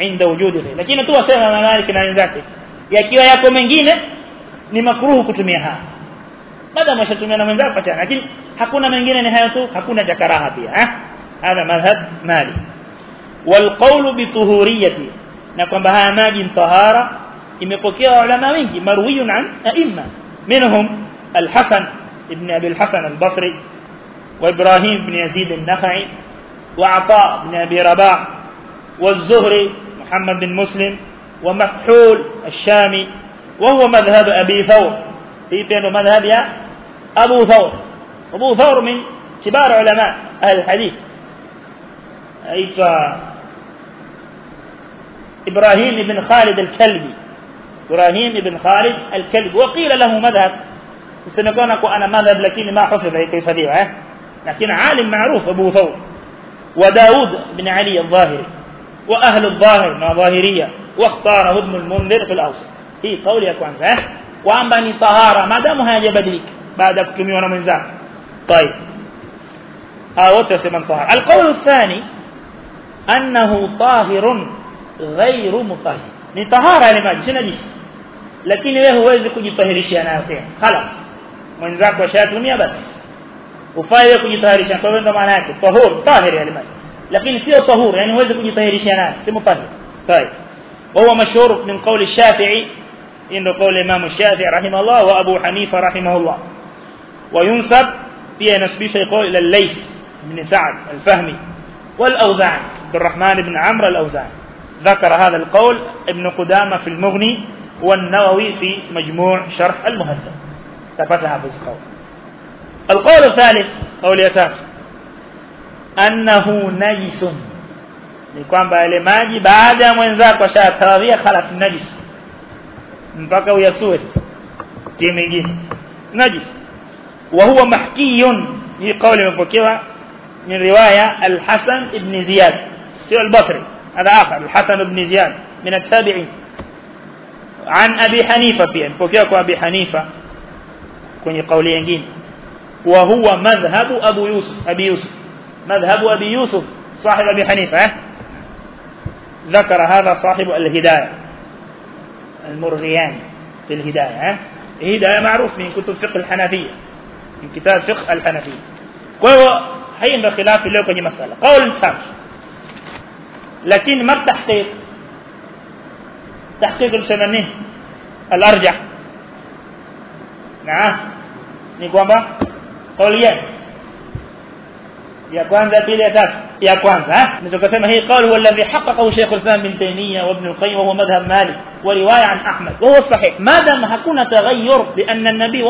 عند وجود غير لكن tu wasema Malik na wenzake yakiwa yako mengine ni makruhu kutumia haya madam ashatumia na mwenzako achana lakini حقنا من غير نهايته حقنا جكراها فيها أه؟ هذا مذهب مالي والقول بطهوريته نقوم بها ماجي طهارة إما قكير علماء منجي مروي عن أئمة منهم الحسن ابن أبي الحسن البصري وإبراهيم بن يزيد النخعي وعطاء بن أبي رباع والزهري محمد بن مسلم ومكحول الشامي وهو مذهب أبي ثور في بينه مذهب يا أبو ثور أبو ثور من كبار علماء أهل الحديث. أيضا إبراهيم بن خالد الكلبي. إبراهيم بن خالد الكلبي. وقيل له مذهب. سنكون أنا مذهب لكن ما حفظ كيف ذي لكن عالم معروف أبو ثور. وداود بن علي الظاهري. وأهل الظاهر ظاهرية. واختاره ابن المنذر في الأوسط kauli ya kwanza eh kwamba ni tahara madamu hayajabadilika baada ya kutumiwa na mwenzake طيب. أوت يسمن طاهر القول الثاني أنه طاهر غير مطهر. نطهر على ما جسنا جس لكن له وزك يطهر الشيانا خلاص من ذاك وشات يا بس وفاية يطهر الشيانا طيب انت معناك طهور طاهر على ما لكن فيه طهور يعني وزك يطهر الشيانا سي مطهر طيب وهو مشهور من قول الشافعي إنه قول الإمام الشافعي رحمه الله وأبو حنيفة رحمه الله وينسب فيها نسبيش يقول إلى الليث بن سعد الفهمي والأوزاعي عبد الرحمن بن عمرو الأوزاعي. ذكر هذا القول ابن قدامة في المغني والنووي في مجموع شرح المهذب تفتح هذا القول. القول الثالث قول يسار أنه نجس. ni kwamba yale maji baada ya mwenzako ashatawadhia khalas najis mpaka uyasue timu nyingine najis wa huwa mahkiyun hii kauli imepokewa من رواية الحسن بن زياد. سوى البصري. هذا آخر. الحسن بن زياد من التابعين. عن أبي حنيفة في بوكيك أبي حنيفة. kauli nyingine wa huwa madhhabu Abu Yusuf Abi Yusuf madhhabu Abi Yusuf صاحب أبي حنيفة ذكر هذا صاحب الهداية. المرغيان في الهداية الهداية معروف من كتب فقه الحنفية. من كتاب فقه الحنفي. وهو هي عند خلاف له في مسألة. قول سام لكن ما التحقيق تحقيق السنن الأرجح. نعم. ni kwamba kauli ya kwanza pili ya kwanza nitakasema hii kauli huwa alladhi haqqaqahu Sheikh al-Islam bin Taymiyyah wa Ibn al-Qayyim wa huwa madhhab Malik wa riwaya an Ahmad wa huwa sahih ma dam hakuna taghayyur bi anna an-nabi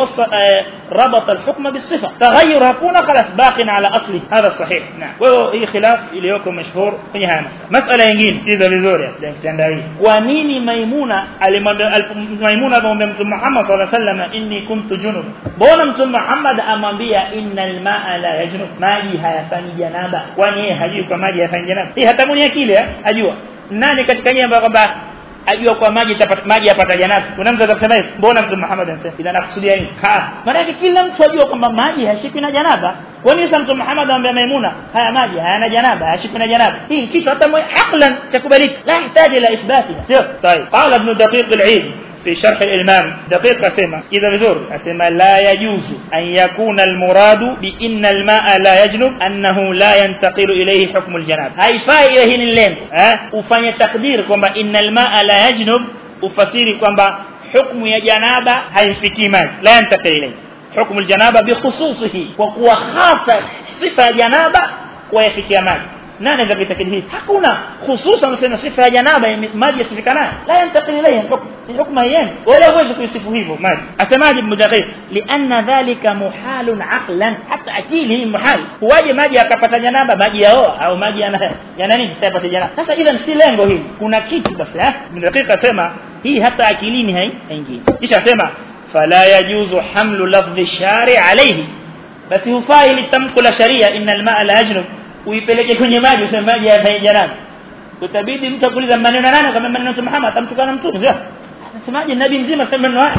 ربط الحكم بالصفة تغير hakuna خلاص باق على أصله هذا صحيح نعم وهو hii khilaf iliyoko mashhur kwenye haya masala nyingine hizo vizuri kitanda hii kwa nini maimuna alimwambia maimuna alimwambia mtume Muhammad sallallahu alaihi wasallam inni kuntu junub mbona mtume Muhammad amwambia innal ma'a la yajnub maji hayafanyi janaba kwani hajui kwa maji hayafanyi janaba hii hata mwenye akili ajua nani katika nyinyi ambao kwamba ajua kwa maji maji yapata janaba kuna mtu atasema mbona mtume Muhammad anasema ila nakusudia nini ha maana kila mtu ajua kwamba maji hashikwi na janaba kwa nini sasa mtume Muhammad anambia Maimuna haya maji hayana janaba hashikwi na janaba hii kitu hata mwe aqlan cha kubalika la yahitaji ila ithbatiha sio طيب قال ابن دقيق العيد في شرح الإمام دقيق أسمى إذا بزور. أسمى لا يجوز أن يكون المراد بإن الماء لا يجنب أنه لا ينتقل إليه حكم الجناب. هاي فاي إليه اللين. أه؟ وفني تقدير كما إن الماء لا يجنب. وفسيري كما حكم يا جنابة. هاي فيكي ماء لا ينتقل إليه. حكم الجنابة بخصوصه. وقوة خاصة صفة جنابة. ويفيكي ماء nani angetakidi hivi hakuna hususan unasema sifa ya janaba maji yasifika nayo la yantakili ilayhi hukma yenu wala huwezi kuisifu hivyo maji asemaje ibn daqiq lianna dhalika muhalun aqlan hata akili hii muhal huwaje maji akapata janaba maji yaoa au maji yana nini tapata janaba sasa idhan si lengo hili kuna kitu basi eh ibn daqiq asema hii hata akilini haingii kisha asema fala yajuzu hamlu lafdhi shari alayhi basi hufai litamko la sharia innal ma'a la yajnub uipeleke kwenye maji useme maji ya janaba utabidi mtu akuuliza maneno nani kama maneno ya Muhammad atamtukana mtume sio anasemaje nabii mzima sema maneno haya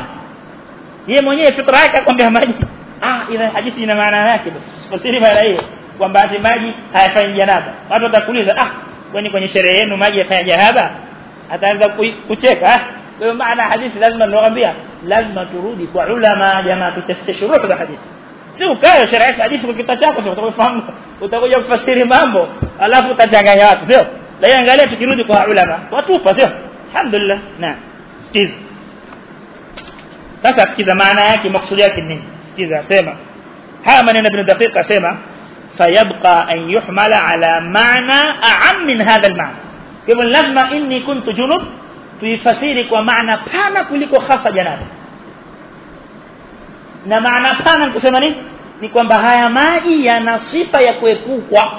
yeye mwenyewe fitra yake akwambia maji ah ila hadithi ina maana yake basi fasiri maana hiyo kwamba ati maji hayafanyi janaba watu watakuuliza ah kwani kwenye sherehe yenu maji yafanya janaba ataanza kucheka kwa maana hadithi lazima niwaambia lazima turudi kwa ulama jamaa tutafute shuruh za hadithi si ukae sheria hadithi kwa kitabu chako utafahamu utakuja kufasiri mambo alafu utachanganya watu sio lakini angalia tukirudi kwa ulama watupa sio alhamdulillah na sikiza sasa sikiza maana yake maksudi yake nini sikiza sema haya maneno ibn daqiq asema fayabqa an yuhmala ala maana a'am min hadha al-ma'na kwa lazima inni kuntu junub tuifasiri kwa maana pana kuliko hasa janaba na maana pana kusema nini ni kwamba haya maji yana sifa ya kuepukwa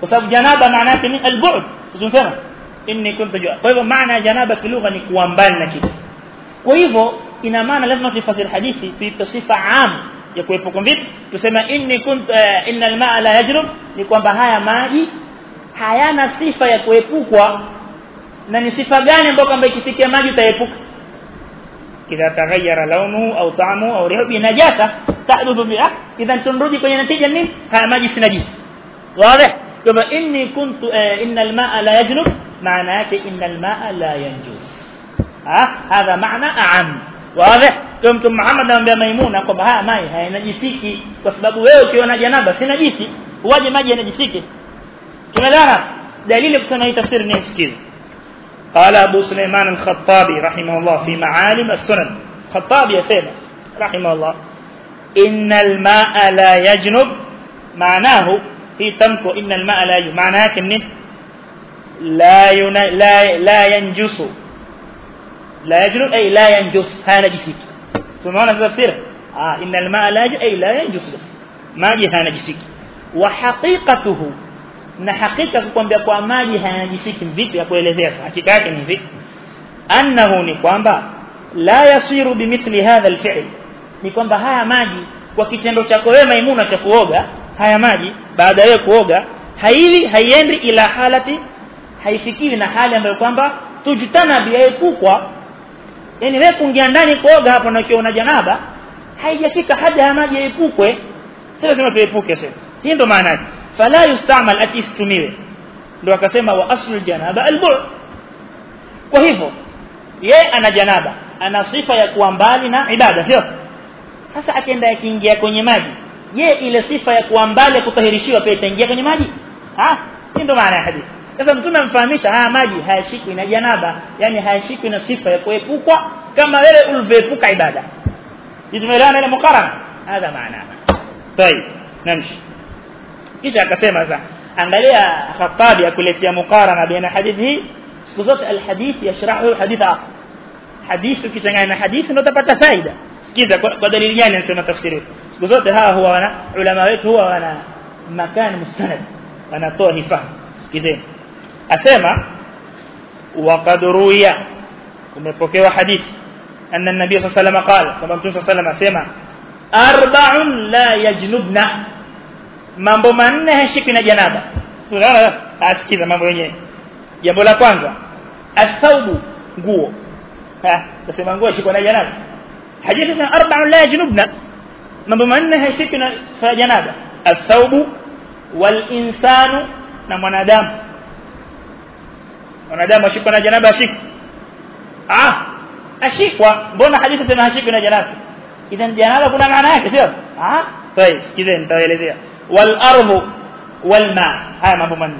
kwa sababu janaba maana yake ni al-bu'd tunasema inni kuntu jua kwa hivyo maana janaba kilugha ni kuwa mbali na kitu kwa hivyo ina maana lazima tufasiri hadithi tuipe sifa am ya kuepuka vipi tusema inni kuntu uh, inna al-ma'a la yajrub ni kwamba haya maji hayana sifa ya kuepukwa na ni sifa gani ambayo kwamba ikifikia maji utaepuka idha taghayyara launuhu au ta'muhu au rihu binajasa تحدث بها؟ إذا تنرد كل نتيجة ها ماجي نجس واضح؟ كما إني كنت آه، إن الماء لا يجنب معناه إن الماء لا ينجس. ها هذا معنى أعم. واضح؟ كم كم محمد لما بيميمون أقول بها ماء هاي نجسيكي وسبب هو كي أنا جنابة سنجسي واجي ما جي نجسيكي كما لنا دليل بسنا تفسير نفسكيز قال أبو سليمان الخطابي رحمه الله في معالم السنن. خطابي يا رحمه الله. إن الماء لا يجنب معناه. في تمكو إن الماء لا يجنب. معناه كنه لا ين... لا لا ينجس. لا يجنب أي لا ينجس. ها نجسك. سمعنا في تفسير آه إن الماء لا يجنب أي لا ينجس. ما جي ها نجسك. وحقيقته. kukwambia kwa maji hayajisiki vipi ya kuelezea hakika yake ni vipi annahu ni kwamba la yasiru bimithli hadha alfi'l ni kwamba haya maji kwa kitendo chako wewe maimuna cha kuoga haya maji baada ya kuoga haili haiendi ila halati haifikiwi na hali ambayo kwamba tujitana biaepukwa yani wewe kuingia ndani kuoga hapo na ukiona janaba haijafika hadi ya maji yaepukwe sasa sema tuepuke sasa. Hii ndo maana yake. Fala yustamal akisitumiwe ndo akasema wa aslu janaba albu' kwa hivyo yeye ana janaba ana sifa ya kuwa mbali na ibada sio sasa akienda akiingia kwenye maji je ile sifa ya kuwa mbali kutahirishiwa pia itaingia kwenye maji ah hii ndo maana ya hadithi sasa mtume amfahamisha haya maji hayashikwi na janaba yani hayashikwi na sifa ya kuepukwa kama wewe ulivyoepuka ibada tumeelewana ile mukarana hadha maana طيب namshi kisha akasema sasa angalia Khattabi akuletea mukarana baina hadithi hii siku zote alhadith yashrahu hadith akhar hadithi ukichanganya na hadithi ndio utapata faida sikiza kwa dalili gani nasema tafsiri siku zote hawa huwa wana ulama wetu huwa wana makani mustanad wanatoa hifahamu sikizeni asema waqad ruya kumepokewa hadithi anna nabii sallallahu alayhi wasallam qala kama mtume sallallahu alayhi wasallam asema arba'un la yajnubna mambo manne hashiki na janaba unaona asikiza mambo yenyewe jambo la kwanza athaubu nguo ha nasema nguo shikwa na janaba حديثنا أربع لا يجنبنا من بمعنها ستنا فجنابة الثوب والإنسان. نمنا دام. ونا دام أشكنا جنابة أشيك آه أشك وبنا حديثنا أشكنا جنابة إذا جنابة كنا معنا كثير. آه طيب كذا انت ولدي والأرض والماء. هاي ما بمعنى.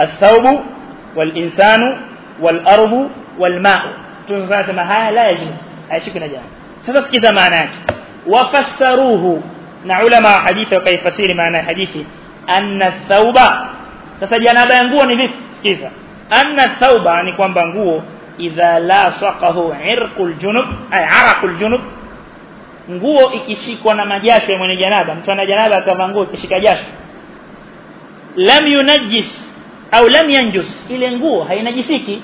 الثوب والإنسان والأرض والماء. تنصح ما هاي لا يجنب أشكنا جنابة تفسكذا معناك وفسروه. نعلماء حديث وكيف فسير معنى حديثه أن الثوبة تسجينا بانقوة نفسكذا أن الثوبة نكوان بانقوة إذا لاصقه عرق الجنب أي عرق الجنب nguo ikishikwa na maji yake mwenye janaba mtu ana janaba akavaa nguo ikishika jasho lam yunajis au lam yanjus ile nguo hainajisiki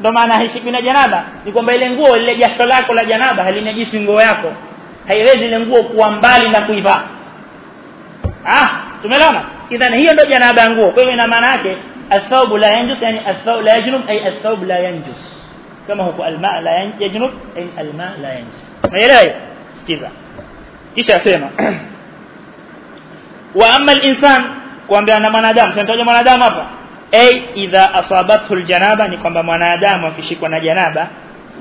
ndo maana haishiki na janaba. Ni kwamba ile nguo ile jasho lako la janaba halinajisi nguo yako. Haiwezi ile nguo kuwa mbali na kuivaa. Ah tumelama idhan hiyo ndo janaba ya nguo. Kwa hiyo ina maana yake athawbu la yanjus yani athawbu la yajnub ay athawbu la yanjus. Kama huko alma la yajnub ay alma la yanjus. Umeelewa sikiza. Kisha asema wa amma al-insan kuambiana na mwanadamu. Sasa tunataja mwanadamu hapa. Ay idha asabathu al-janaba ni kwamba mwanadamu akishikwa na janaba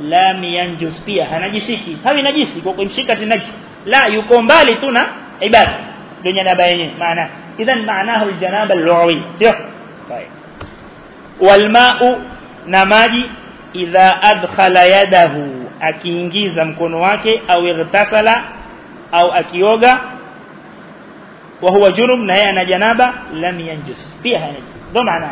lam yanjus pia hanajisiki hawi najisi kwa kumshika tinajisi la yuko mbali tu na ibada ndio janaba yenyewe maana idhan maanahu al-janaba al-lughawi sio طيب والماء na maji idha adkhala yadahu akiingiza mkono wake au irtasala au akioga wa huwa junub na yeye ana janaba lam yanjus pia hana ndo maana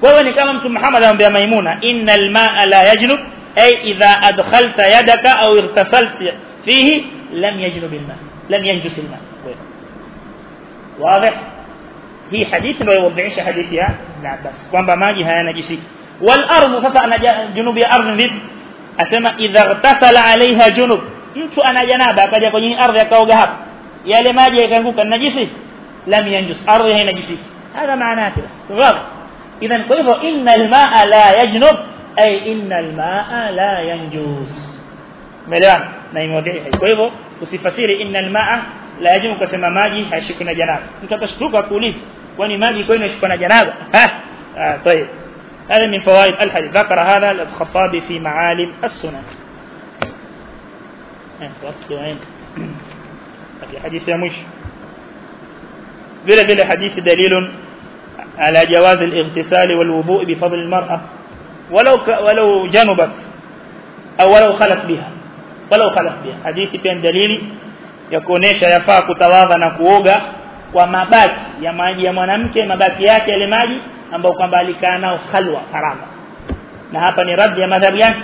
kwa hiyo ni kama mtu Muhammad anamwambia Maimuna innal ma'a la yajnub ay idha adkhalta yadaka au irtasalta fihi lam yajnub alma lam yanjus alma واضح hii hadithi ndio yawadihisha hadithi ya Ibn Abbas kwamba maji hayana jisiki wal ardu sasa ana junubi ya ardhi vipi asema idha ghtasala alaiha junub mtu ana janaba akaja kwenye ardhi akaoga hapa yale maji yakaanguka najisi lam yanjus ardhi haina maana yake bas idhan kwa hivyo inna almaa la yajnub ay inna almaa la yanjus umeelewana na imwadhi kwa usifasiri inna almaa la yajnub kusema maji hayashiki na janaba mtu atashtuka kuuliza kwani maji kwani yanashikwa na janaba ha طيب هذا من فوائد الحديث ذكر هذا الخطابي في معالم السنن في حديث مش بلا بلا حديث دليل على جواز الاغتسال والوضوء بفضل المرأة ولو ولو جنبت أو ولو خلت بها ولو خلت بها. حديث بين دليل إيش يفا كتواضا نكوغا ومبات يا ماجي يا منامك مبات ياتي لماجي أم بوكا بالك أنا خلوة فراغا نهابني رد يا ماذا بيان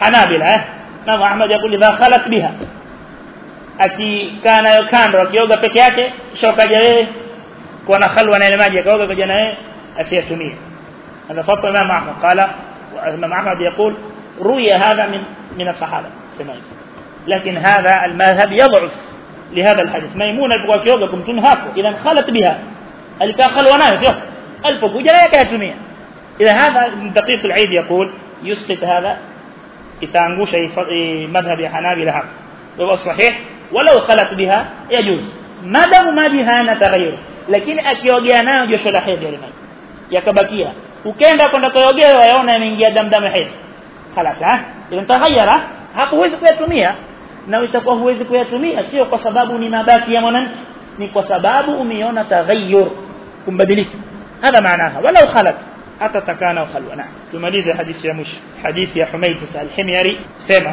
حنابلة نظر أحمد يقول لذا خلت بها أتي كان يكان روكيوغا بكياتي شوكا جريه kwa na khalwa na ile maji akaoga kwa jana yeye asiyatumie هذا فضل الإمام أحمد قال الإمام أحمد يقول روي هذا من من الصحابة سمعت لكن هذا المذهب يضعف لهذا الحديث ميمونه alikuwa kioga kumtume hapo idhan khalat biha alikaa khalwa nayo sio alipokuja naye akayatumia ila hadha daqiq al-eid يقول يسقط هذا itaangusha madhhab ya hanabila hapo kwa sahih walau khalat biha yajuz madamu maji hana taghayyur lakini akiogea nayo josho la hedhi ile maji yakabakia ukenda kwenda kuogea waona yameingia damdamu hedhi خلاص ha ile taghayyara hapo huwezi kuyatumia na itakuwa huwezi kuyatumia sio kwa sababu ni mabaki ya mwanamke ni kwa sababu umeona taghayyur kumbadilika هذا معناها ولو خلت hata takana khalwa na tumalize hadithi ya mwisho hadithi ya Humayd al-Himyari sema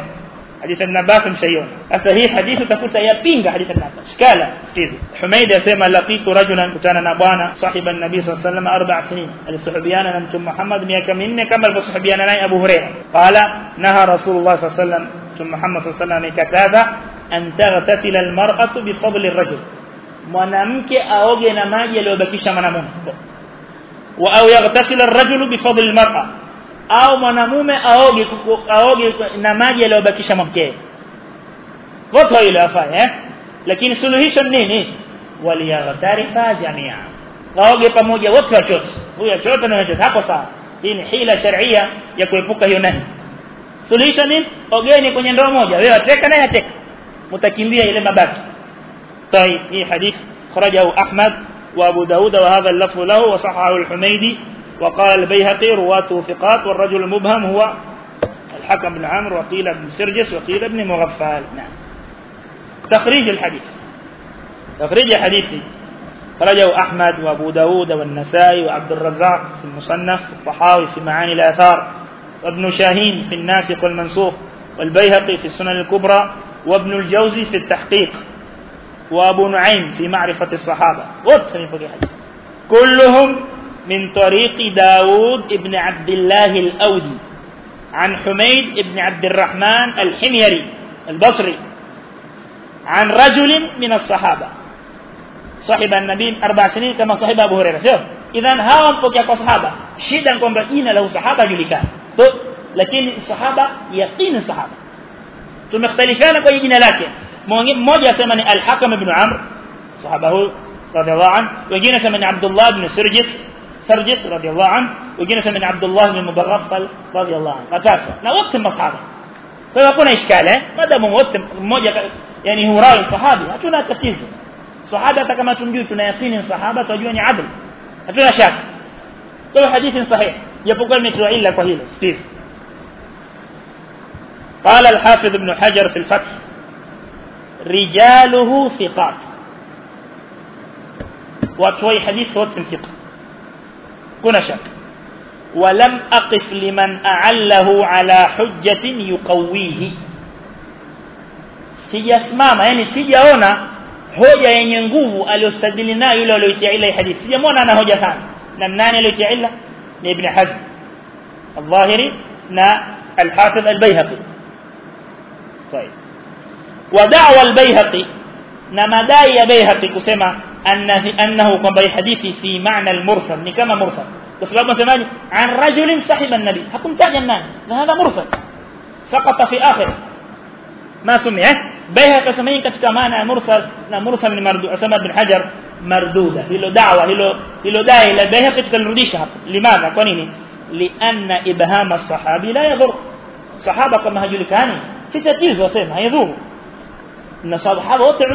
حديث ابن عباس مشيون هسه حديث تقول يا بينغ حديث ابن عباس. شكالا سكيزي حميد يسمى لقيت رجلا كتانا نبانا صاحب النبي صلى الله عليه وسلم أربع سنين. الصحبيان أنتم محمد ميا كم إني كم الصحبيان أنا أبو هريرة. قال نهى رسول الله صلى الله عليه وسلم ثم محمد صلى الله عليه وسلم كتابة أن تغتسل المرأة بفضل الرجل. منامك أوجي نماجي لو منامون. وأو يغتسل الرجل بفضل المرأة. Au mwanamume aoge aoge na maji aliyobakisha mke wote ile afanye eh lakini suluhisho nini waliyaghtarifa jamia waoge pamoja wote wachote huyo chote na chote hapo sawa hii ni hila sharia ya kuepuka hiyo nahi suluhisho nini ogeni kwenye ndoo moja wewe ateka naye ateka mtakimbia ile mabaki طيب hii hadith kharajahu ahmad وابو داود وهذا اللفظ له وصححه الحميدي وقال البيهقي رواته ثقات والرجل المبهم هو الحكم بن عمرو وقيل ابن سرجس وقيل ابن مغفال. نعم. تخريج الحديث. تخريج الحديث. خرجه أحمد وأبو داود والنسائي وعبد الرزاق في المصنف الطحاوي في معاني الآثار وابن شاهين في الناسخ والمنسوخ والبيهقي في السنن الكبرى وابن الجوزي في التحقيق وأبو نعيم في معرفة الصحابة. وابتني في حديث كلهم من طريق داود ابن عبد الله الأودي عن حميد ابن عبد الرحمن الحميري البصري عن رجل من الصحابة. صاحب النبي أربع سنين كما صاحب أبو هريرة. إذن هاهم فكيك صحابة؟ شيدا كم بقين له صحابة جلكا لكن الصحابة يقين الصحابة. ثم اختلفان كي يجينا لكن. موجة ثمان الحكم بن عمرو صحابه رضي الله عنه وجينا ثمان عبد الله بن سرجس سرجس رضي الله عنه وجنس من عبد الله بن مبرفل رضي الله عنه. قتاته نوقت المصحابة فيكون إشكالة ماذا موقت موجة يعني هو رأي صحابي. أتونا تفتيز صحابة كما تنجو تنيقين صحابة وجوني عدل. أتونا شاك. كل حديث صحيح. يفقل متروع إلا قهيلة ستيز قال الحافظ ابن حجر في الفتح. رجاله ثقات. وتوي حديث وقت ثقات كنا شك. ولم أقف لمن أعله على حجة يقويه. سيجا سماما يعني سيجاونا هوجا ينجوه ألو استدلنا يلو لو يتعي إلي حديث سيجمونا أنا هوجا سان نمناني لو يتعي إلا ابن حزم الظاهري نا الحافظ البيهقي طيب ودعوى البيهقي نمدائي بيهقي كسيما أنه, أنه قم بالحديث في معنى المرسل نكما مرسل. وسلاب مثماني عن رجل صاحب النبي. هكم تعجنان هذا مرسل. سقط في آخر. ما سمي بيها تسمي كتك معنى مرسل. مرسل من مردو أسمد بن حجر مردودة. هلو دعوة هلو, هلو داعي بيها كتك المرديشة لماذا؟ قنيني لأن إبهام الصحابي لا يضر. صحابة كما هجولي كاني. في تتيز وثيم هيدور إن صحابة وطع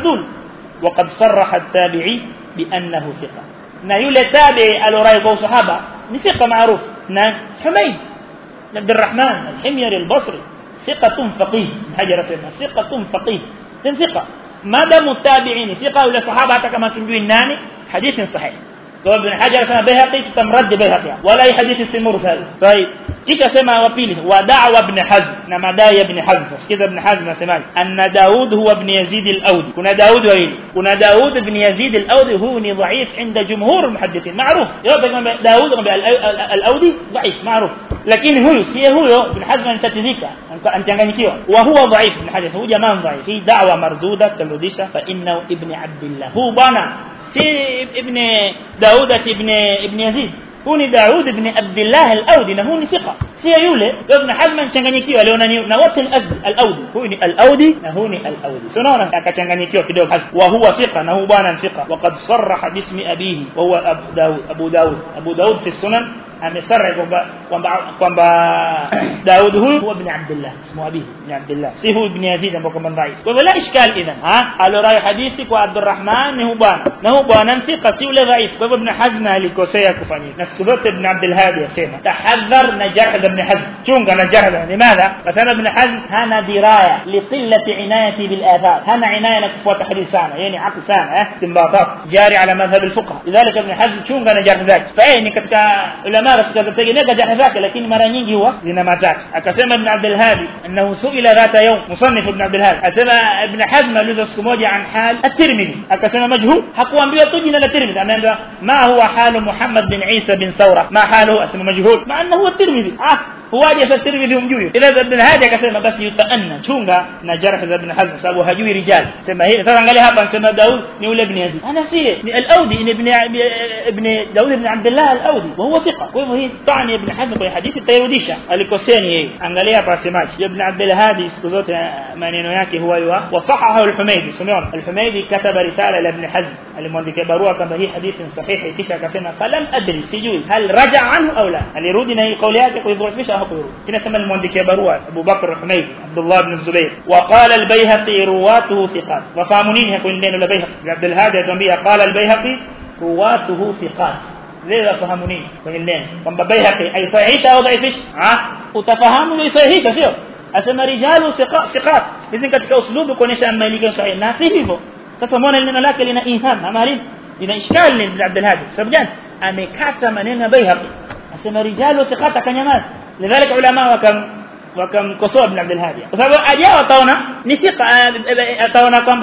وقد صرح التابعي بأنه ثقة. na yule tabi'i alorai kwa sahaba ni معروف. na Humayd عبد الرحمن الحميري البصري ثقة فقيه. حجر سيدنا ثقة فقيه. ثقة. ما دام التابعين ثقة ولا صحابة كما تنجوي الناني حديث صحيح. Kwa ibn hajar kama bayhaqi tutamrad bayhaqi wala hii hadithi si mursal طيب kisha sema wa pili wa da'wa ibn hazm na madai ibn hazm sikiza ibn hazm anasemaje anna daud huwa ibn yazid al-audi kuna daud wawili kuna daud ibn yazid al-audi huwa ni dhaif inda jumhur al-muhaddithin ma'ruf yote kama daud al-audi dhaif ma'ruf lakini huyu si huyo ibn hazm anatatizika anchanganyikiwa wa huwa dhaif ibn hajar huyu jamaa dhaif hii da'wa marduda tamrudisha fa inna ibn abdillah hu bwana si ibn داود ابن ابن يزيد huu ni Daud ibn Abdullah al-Audi na huu ni thika sio yule Ibn Hazm mchanganyikiwa aliona ni na wote al-Audi huyu ni al-Audi na huu ni al-Audi sio unaona akachanganyikiwa kidogo wa huwa thika na huu bwana thika waqad sarraha bismi abihi wa huwa Abu Daud Abu Daud Abu Daud fi sunan amesarra kwamba kwamba kwamba Daud huyu huwa ibn Abdullah ismu abihi ibn Abdullah si huyu ibn Yazid ambaye kama dhaif kwa hivyo la ishkal idhan ha alorai hadithi kwa Abdurrahman ni huyu bwana na huyu bwana thika si ule dhaif kwa hivyo ibn Hazm alikosea kufanya na zote ibn Abdul Hadi yasema tahadhar na jarh ibn Hazm chunga na jarh limadha مثلا ابن حزم هنا درايه لقله عنايته بالاثار هنا عنايه na kufuata hadithi sana yani aql sana eh istinbatat jari ala madhhab alfuqaha lidhalika ibn hazm chunga na jarh zake fa ni katika ulama mara tukatengeneza jaha zake lakini mara nyingi huwa zina matatizo akasema ibn abdul hadi انه سئل ذات يوم مصنف ابن عبد الهادي اسمع ابن حزم لذا سكوجا عن حال الترمذي اكسم مجهول حكوامبيا تو جنا الترمذي أنا ما هو حال محمد بن عيسى بن ثوره ما حاله اسمه مجهول مع انه هو الترمذي huwaje sasa Tirmidhi umjui ila Ibn Hadi akasema basi yutaanna chunga na jarh za Ibn Hazm sababu hajui rijal sema hii sasa angalia hapa anasema Daud ni ule Ibn Yazid ana si ni al-Audi ni ibn ibn Daud ibn Abdullah al-Audi wa huwa thiqa kwa hivyo hii tani Ibn Hazm kwa hadithi tairudisha alikosea ni yeye angalia hapa asemaje Ibn Abdul Hadi siku zote maneno yake huwa ywa wasahahu al-Humaydi sumeona al-Humaydi kataba risala ila Ibn Hazm alimwandikia barua kwamba hii hadithi sahihi kisha akasema falam adri sijui hal raja anhu au la alirudi na hii kauli yake المطير كنا تم المندك يا بروا أبو بكر الحنيف عبد الله بن الزبير. وقال البيهقي رواته ثقات. وفامنين يقول لنا البيهقي عبد الهادي يتنبيه قال البيهقي رواته ثقات. لذا فهمني كل الليل قم ببيهقي أي سعيش أو ضعيفش ها؟ وتفهم لي سعيش أشيو أسمى رجال ثقات ثقات. إذن كتك أسلوب كون إيش أما يلقى شعي ناسي بيبو تسمون لنا لك لنا إيهام. أما هلين لنا إشكال لعبد الهادي. سبجان. أمي كاتا البيهقي أسمى رجال ثقات. كنيمات لذلك علماء وكم وكم كسور بن عبد الهادي. فسبب أجاء وطونا نثق آه، طونا قام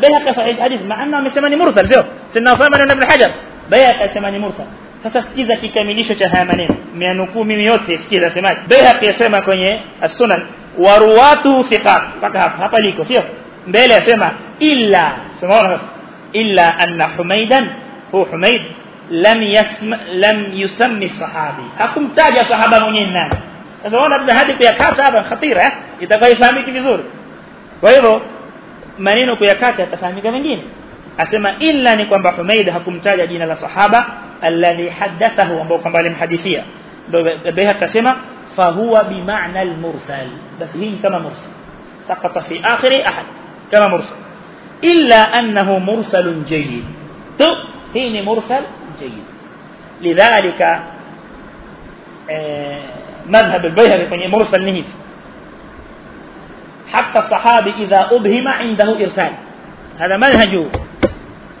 بيهق صحيح حديث مع أنه من مرسل زيو سنة صلى الله عليه الحجر بيهق مرسل. سسكيزا في كاميليشو تهامنين مينوكو ميميوتي سكيزا سماك. بيهق يسمى كوني السنن. ورواته ثقات. فكهب هفا ليكو سيو بيهق يسمى إلا سمعونا. إلا أن حميدا هو حميد. لم يسم لم يسمى الصحابي. أقوم تاج الصحابة مين نام هذا هو نبذ هذه كيا كاتا هذا خطير ها؟ إذا قال إسلامي كي بزور وهاي هو منينو كيا كاتا تفهمي كم جين أسمى إلا نقوم بحميد أقوم تاج جين الصحابة الذي حدثه أبو كمال الحديثية بها تسمى فهو بمعنى المرسل. بس هي كما مرسل. سقط في آخر أحد كما مرسل. إلا أنه مرسل جيد. تو هي مرسل جيد. لذلك آه، مذهب البيهر في مرسل نهيف حتى الصحابي إذا أبهم عنده إرسال. هذا منهج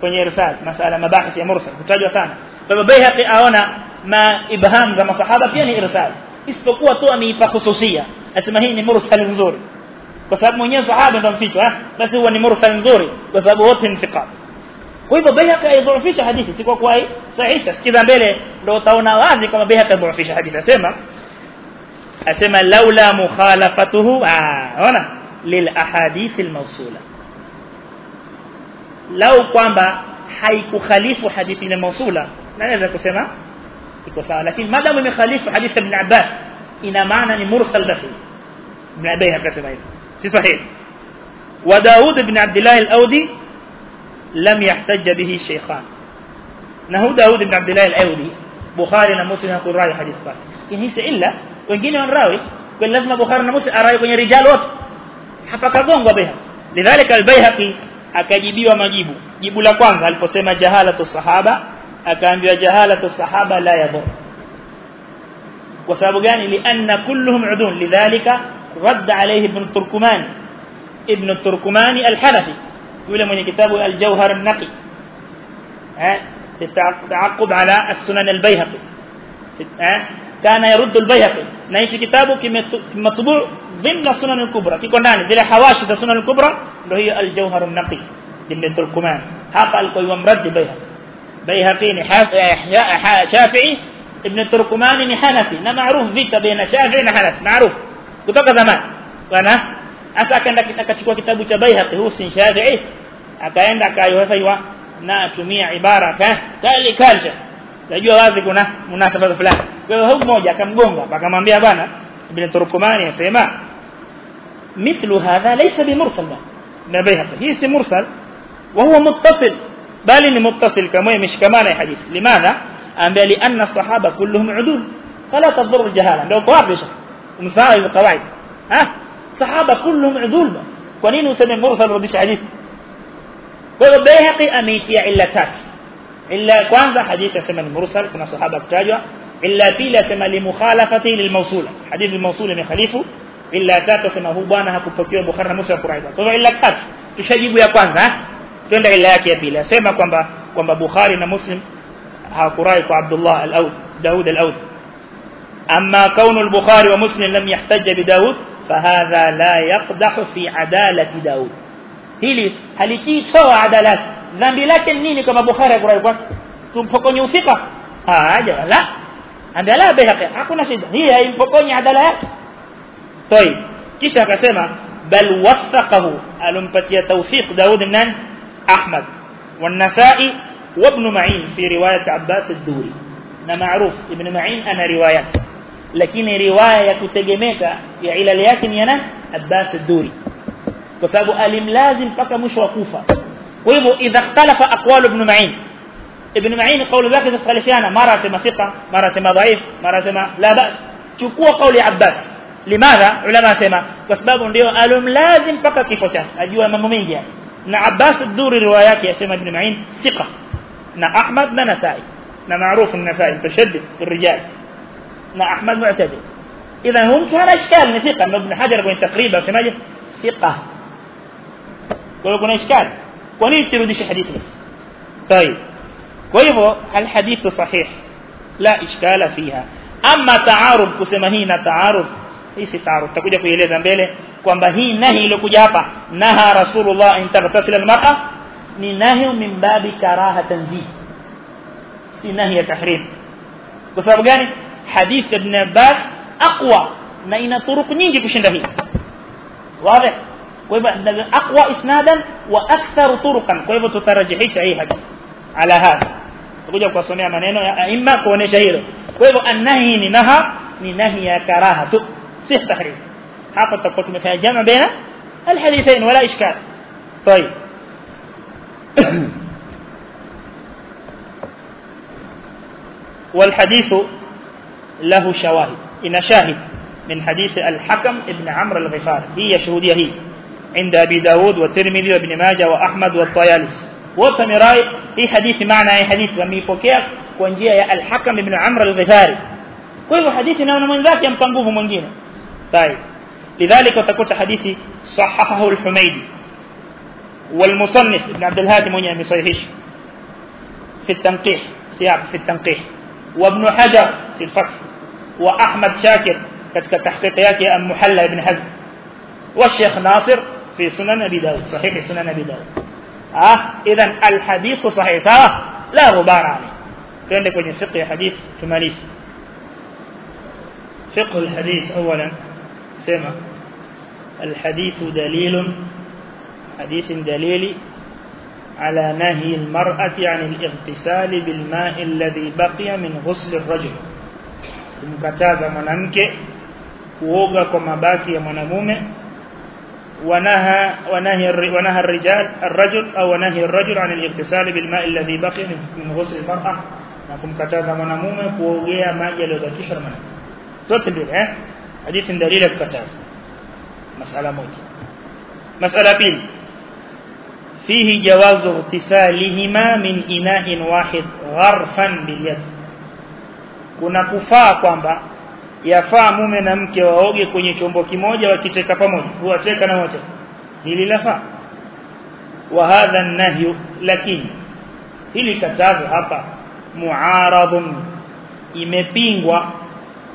في إرسال مسألة مباحث مرسل كتاجوا سانا فبيهقي أونا ما إبهام زم الصحابة فيه إرسال. إسبقوا تؤمي فخصوصية. أسمهيني مرسل نزوري وسبب مني صحابة فنفيتوا بس هو مرسل زوري. وسبب هو تنفقات. Kwa hivyo Baihaqi aidhofisha hadithi si kwa kuwa sahihisha sikiza mbele ndio utaona wazi kama Baihaqi aidhofisha hadithi asema asema laula mukhalafatuhu ah ona lil ahadith al mawsula lau kwamba haikukhalifu hadithi ile mawsula naweza kusema iko sawa lakini madamu imekhalifu hadithi ibn Abbas ina maana ni mursal basi ibn Baihaqi akasema hivyo si sahihi wa Daud ibn Abdullah al-Audi لم يحتج به شيخان. نهو داود بن عبد الله الأودي بخاري نمسي نقول رأي حديث قال إن هي سئلة وإن من راوي وإن لازم بخاري نمسي أرأي وإن رجال وط حفاك قوم بها لذلك البيهقي أكجيبي ومجيبو جيبو. لقوانز هل قسيمة جهالة الصحابة أكام بيو جهالة الصحابة لا يضر. وسبب قال لأن كلهم عدون. لذلك رد عليه ابن التركماني ابن التركماني الحنفي. يقول من كتاب الجوهر النقي. تعقب على السنن البيهقي. كان يرد البيهقي. نعيش كتابه كمطبوع ضمن السنن الكبرى. كي كنان ذي الحواش في السنن الكبرى وهي الجوهر النقي. جنة القمان حقا القوي ومرد بيهقي. بيهقي شافعي ابن التركماني حنفي نمعروف ذيك بين شافعي حنفي معروف. وتوقع زمان. وأنا hasa akaenda akachukua kitabu cha Baihaqi huyu si Shafi'i akaenda akayosaiwa na atumia ibara ka kali kalsha najua wazi kuna munasaba fulani kwa hiyo mmoja akamgonga akamwambia bwana ibn Turkumani asema mithlu hadha laysa bimursal na bayhaqi hii si mursal huwa muttasil bali ni muttasil kama imeshikamana hadithi limadha ambaye lianna sahaba kulluhum udul fala tadhur aljahala ndio kwa wapi msaa hizo kawaida ha صحابة كلهم عدول كونين وسمي مرسل ربي حديث. وقالوا بيهقي أميتي إلا تاك. إلا كوانزا حديث يسمى المرسل كنا صحابة كتاجوا. إلا فيلا سمى لمخالفتي للموصولة حديث الموصولة من خليفة. إلا تاك سمى هو بانها كبكيو بخارنا موسى القرآن طبعا إلا تاك. تشجيبوا يا كوانزا تندع إلا يا بيلا. سمى كوانبا كوانبا بخارنا مسلم. ها قرائك عبد الله الأود داود الأود. أما كون البخاري ومسلم لم يحتج بداود فهذا لا يقدح في عدالة داود. هل هل تي سوى عدالات ذنب لكن نيني كما بخاري يقول لك تنفقني فقوني وثقة ها عجل لا عند لا بيحق أكون نشيد هي ينفقني عدالات طيب كيش أكسيما بل وثقه ألم بتي توثيق داود النان أحمد والنسائي وابن معين في رواية عباس الدوري نمعروف ابن معين أنا روايته lakini riwaya ya kutegemeka ya ilali yake ni yana Abbas ad-Duri kwa sababu alimlazim mpaka mwisho wa kufa kwa hivyo idha ikhtalafa aqwal ibn Ma'in ibn Ma'in kauli zake zikhtalifiana mara sema thiqa mara sema dhaif mara sema la bas chukua kauli Abbas limadha ulama sema kwa sababu ndio alumlazim mpaka kifo chake ajua mambo mengi na Abbas ad-Duri riwaya yake yasema ibn Ma'in thiqa na Ahmad na Nasai na maarufu an-Nasai tashaddid fi rijal مع أحمد معتدل. إذا هم كان إشكال من ثقة ابن حجر يقول تقريبا سماجه ثقة. يقول إشكال. ولي تردش حديثه طيب. كيف الحديث صحيح؟ لا إشكال فيها. أما تعارض كسمهين تعارض ليس تعارض. تقول يقول إليه ذنبيله كما هي نهي لكو جابا نهى رسول الله إن تغتسل المرأة. نهي من باب كراهة تنزيه. سي نهي تحريم. وسبب hadith ibn Abbas aqwa na ina turuq nyingi kushinda hii wazi kwa hivyo aqwa isnadan wa akthar turuqan kwa hivyo tutarajihisha hii hadith ala hadha kuja kuwasomea maneno ya aima kuonesha hilo kwa hivyo annahi ni naha ni nahi ya karaha tu si tahrim hapa tutakuwa tumefanya jama baina alhadithain wala ishkal طيب والحديث له شواهد. إن شاهد من حديث الحكم ابن عمرو الغفاري هي شهودية هي. عند أبي داود والترمذي وابن ماجه وأحمد والطيالس. وتمراي هي حديث معنى هي حديث وميبokea kwa njia ya al-Hakam ibn Amr al-Ghifari kwa hivyo hadithi na mwenzake ampa nguvu mwingine طيب. لذلك utakuta hadithi sahahahu al-Humaydi والمصنف ابن عبد الهادي mwenye amesahihisha في التنقيح سياق في التنقيح. وابن حجر في الفتح وأحمد شاكر katika tahqiq yake ya Muhalla ibn Hazm والشيخ ناصر في سنن أبي داود صحيح سنن أبي داود. آه إذا الحديث صحيح. سواء لا غبار عليه. كان kwenye fiqh ya hadith tumalizi فقه الحديث أولا سمع. الحديث دليل حديث دليل على نهي المرأة عن الاغتسال بالماء الذي بقي من غسل الرجل. Kumkataza mwanamke kuoga kwa mabaki ya mwanamume wanaha wanahi wanaha الرجال الرجل أو نهي الرجل عن الاغتسال بالماء الذي بقي من غسل المرأة na kumkataza mwanamume kuogea maji yaliyobakishwa na mwanamke zote mbili eh hadithi ni dalili ya kukataza masala moja masala pili فيه جواز اغتسالهما من إناء واحد غرفا باليد kuna kufaa kwamba yafaa mume na mke waoge kwenye chombo kimoja wakiteka pamoja huwateka na wote. Hili lafaa. Wa hadha nahyu lakini hili katazo hapa muaradun imepingwa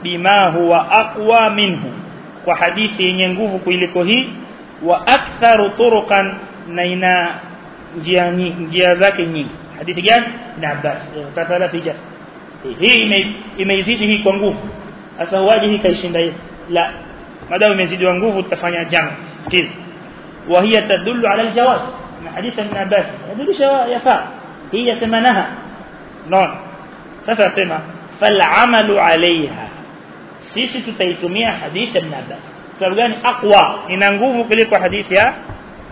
bima huwa aqwa minhu. Kwa hadithi yenye nguvu kuliko hii wa aktharu turuqan na ina njia njia zake nyingi. Hadithi gani? Na Abbas katala fi fija hii imeizidi hii kwa nguvu sasa huaje hii kaishinda hii la madamu imezidiwa nguvu tutafanya jana sikiza wa hiya tadullu ala aljawaz na hadithi ibn Abbas yadulisha yafaa hii yasemanaha non sasa sema fal'amalu 'alayha sisi tutaitumia hadithi ya Ibn sababu gani aqwa ina nguvu kuliko hadithi ya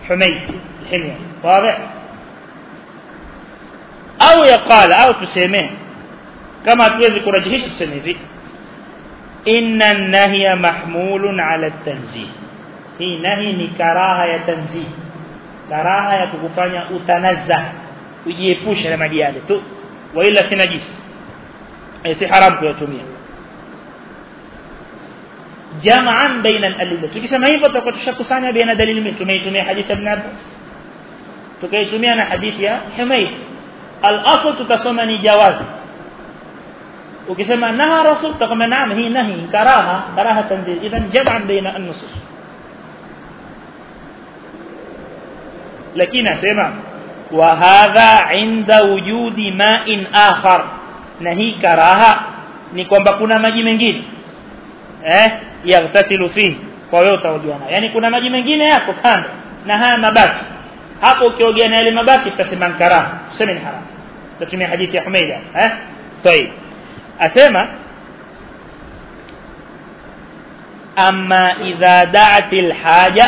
Humayd al-Himyari wazi au yaqala au tuseme kama hatuwezi kurajihisha tuseme hivi inna an-nahya mahmulun 'ala at-tanzih hii nahi ni karaha ya tanzih karaha ya kukufanya utanazza ujiepushe na maji yale tu wa ila si najisi si haram kuyatumia jam'an baina al-adilla tukisema hivyo tutakuwa tushakusanya baina dalili mbili tumeitumia hadithi ibn Abbas tukaitumia na hadithi ya Humayd al-asl tutasoma ni jawazi ukisema naha rasul tutakwambia naam hii nahi karaha karaha tanzil idhan jam'an baina an-nusus lakini asema wa hadha inda wujudi ma'in akhar na hii karaha ni kwamba kuna maji mengine eh yaghtasilu fihi kwa wewe utaogeana yani kuna maji mengine yako kando na haya mabaki hapo ukiogea na yale mabaki tutasema karaha tuseme ni haram tutumia hadithi ya Humayda eh طيب asema amma idha da'at alhaja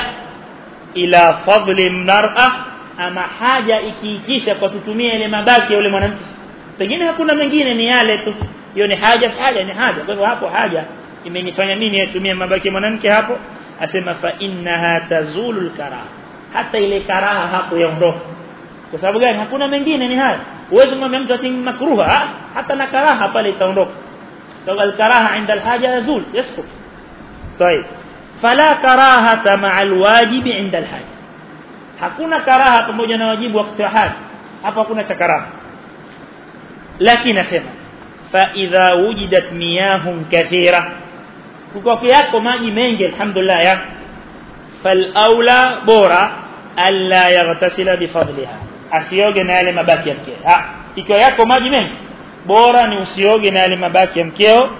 ila fadli mar'a ama haja ikiitisha kwa kutumia ile mabaki ya yule mwanamke pengine hakuna mengine ni yale tu hiyo ni haja haja ni haja kwa hivyo hapo haja imenifanya mimi nitumie mabaki ya mwanamke hapo asema fa innaha tazulul karaha hata ile karaha hapo yaondoka kwa sababu gani hakuna mengine ni haya uwezo kumwambia mtu ati makruha hata na karaha pale itaondoka sababu al-karaha inda al-haja yazul yasqut طيب فلا كراهه مع الواجب عند الحاجة hakuna karaha pamoja na wajibu wakati wa haja hapa hakuna cha karaha lakini nasema fa idha wujidat miyahun kathira kwa yako maji mengi alhamdulillah ya fal aula bora alla yaghtasila bi fadliha asioge na yale mabaki ya mkeo ha ikiwa yako maji mengi bora ni usioge na yale mabaki ya mkeo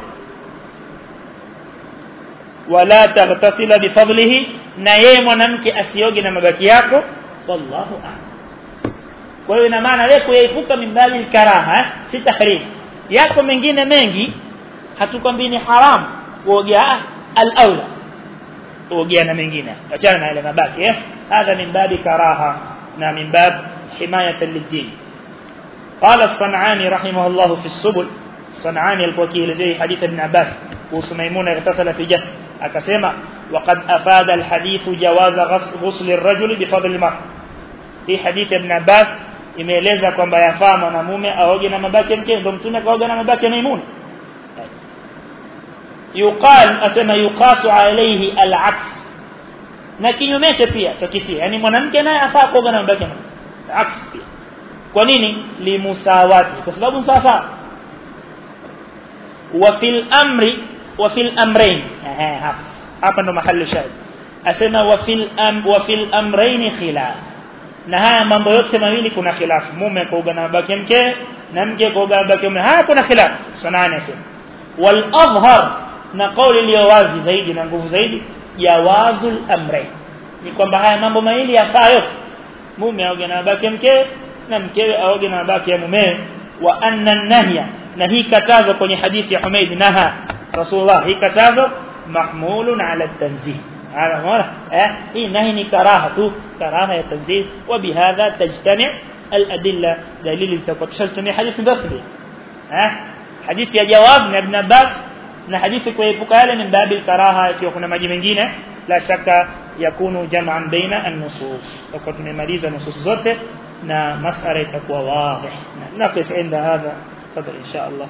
wala taghtasila bi fadlihi na yeye mwanamke asioge na mabaki yako wallahu a'lam kwa hiyo ina maana wewe kuepuka mimbabi karaha si tahrim yako mengine mengi hatukwambii ni haram kuogea al-aula kuogea na mengine achana na yale mabaki eh hadha min babi karaha na min bab himayatan lid-din قال الصنعاني رحمه الله في السبل الصنعاني الوكيل زي حديث ابن عباس وسميمون اغتسل في جهل akasema وقد افاد الحديث جواز غسل الرجل بفضل المرء hii hadithi ibn Abbas imeeleza kwamba yafaa mwanamume aoge na mabaki mke ndio mtume kaoga na mabaki ya Maimuna yuqal asema yuqasu alayhi al-aks na kinyume pia tukisia yani mwanamke naye afaa kuoga na mabaki ya aks pia kwa nini limusawati kwa sababu sawa wa fil amri wa fil amrayn eh hapa hapa ndo mahali shahid asema wa fil am wa fil amrayn khilaf na haya mambo yote mawili kuna khilafu mume kuoga na mabaki mke na mke kuoga na mabaki mume haya kuna khilafu sanani asema wal adhhar na kauli iliyo wazi zaidi na nguvu zaidi jawazul amrayn ni kwamba haya mambo mawili yafaa yote mume aoge na mabaki mke na mkewe aoge na mabaki ya mume wa anna nahya na hii katazo kwenye hadithi ya Humaid naha Rasulullah hii katazo mahmulun ala tanzih على مرة آه هي نهي كراهة كراهة تنزيل وبهذا تجتمع الأدلة دليل تقول حديث بخري آه حديث يا جواب ابن عباس na hadithi kuepuka yale min babil karaha ikiwa kuna maji mengine la shaka yakunu jam'an baina an-nusus kwa tumemaliza nusus zote na masala itakuwa wazi na nakif inda hadha qadar insha Allah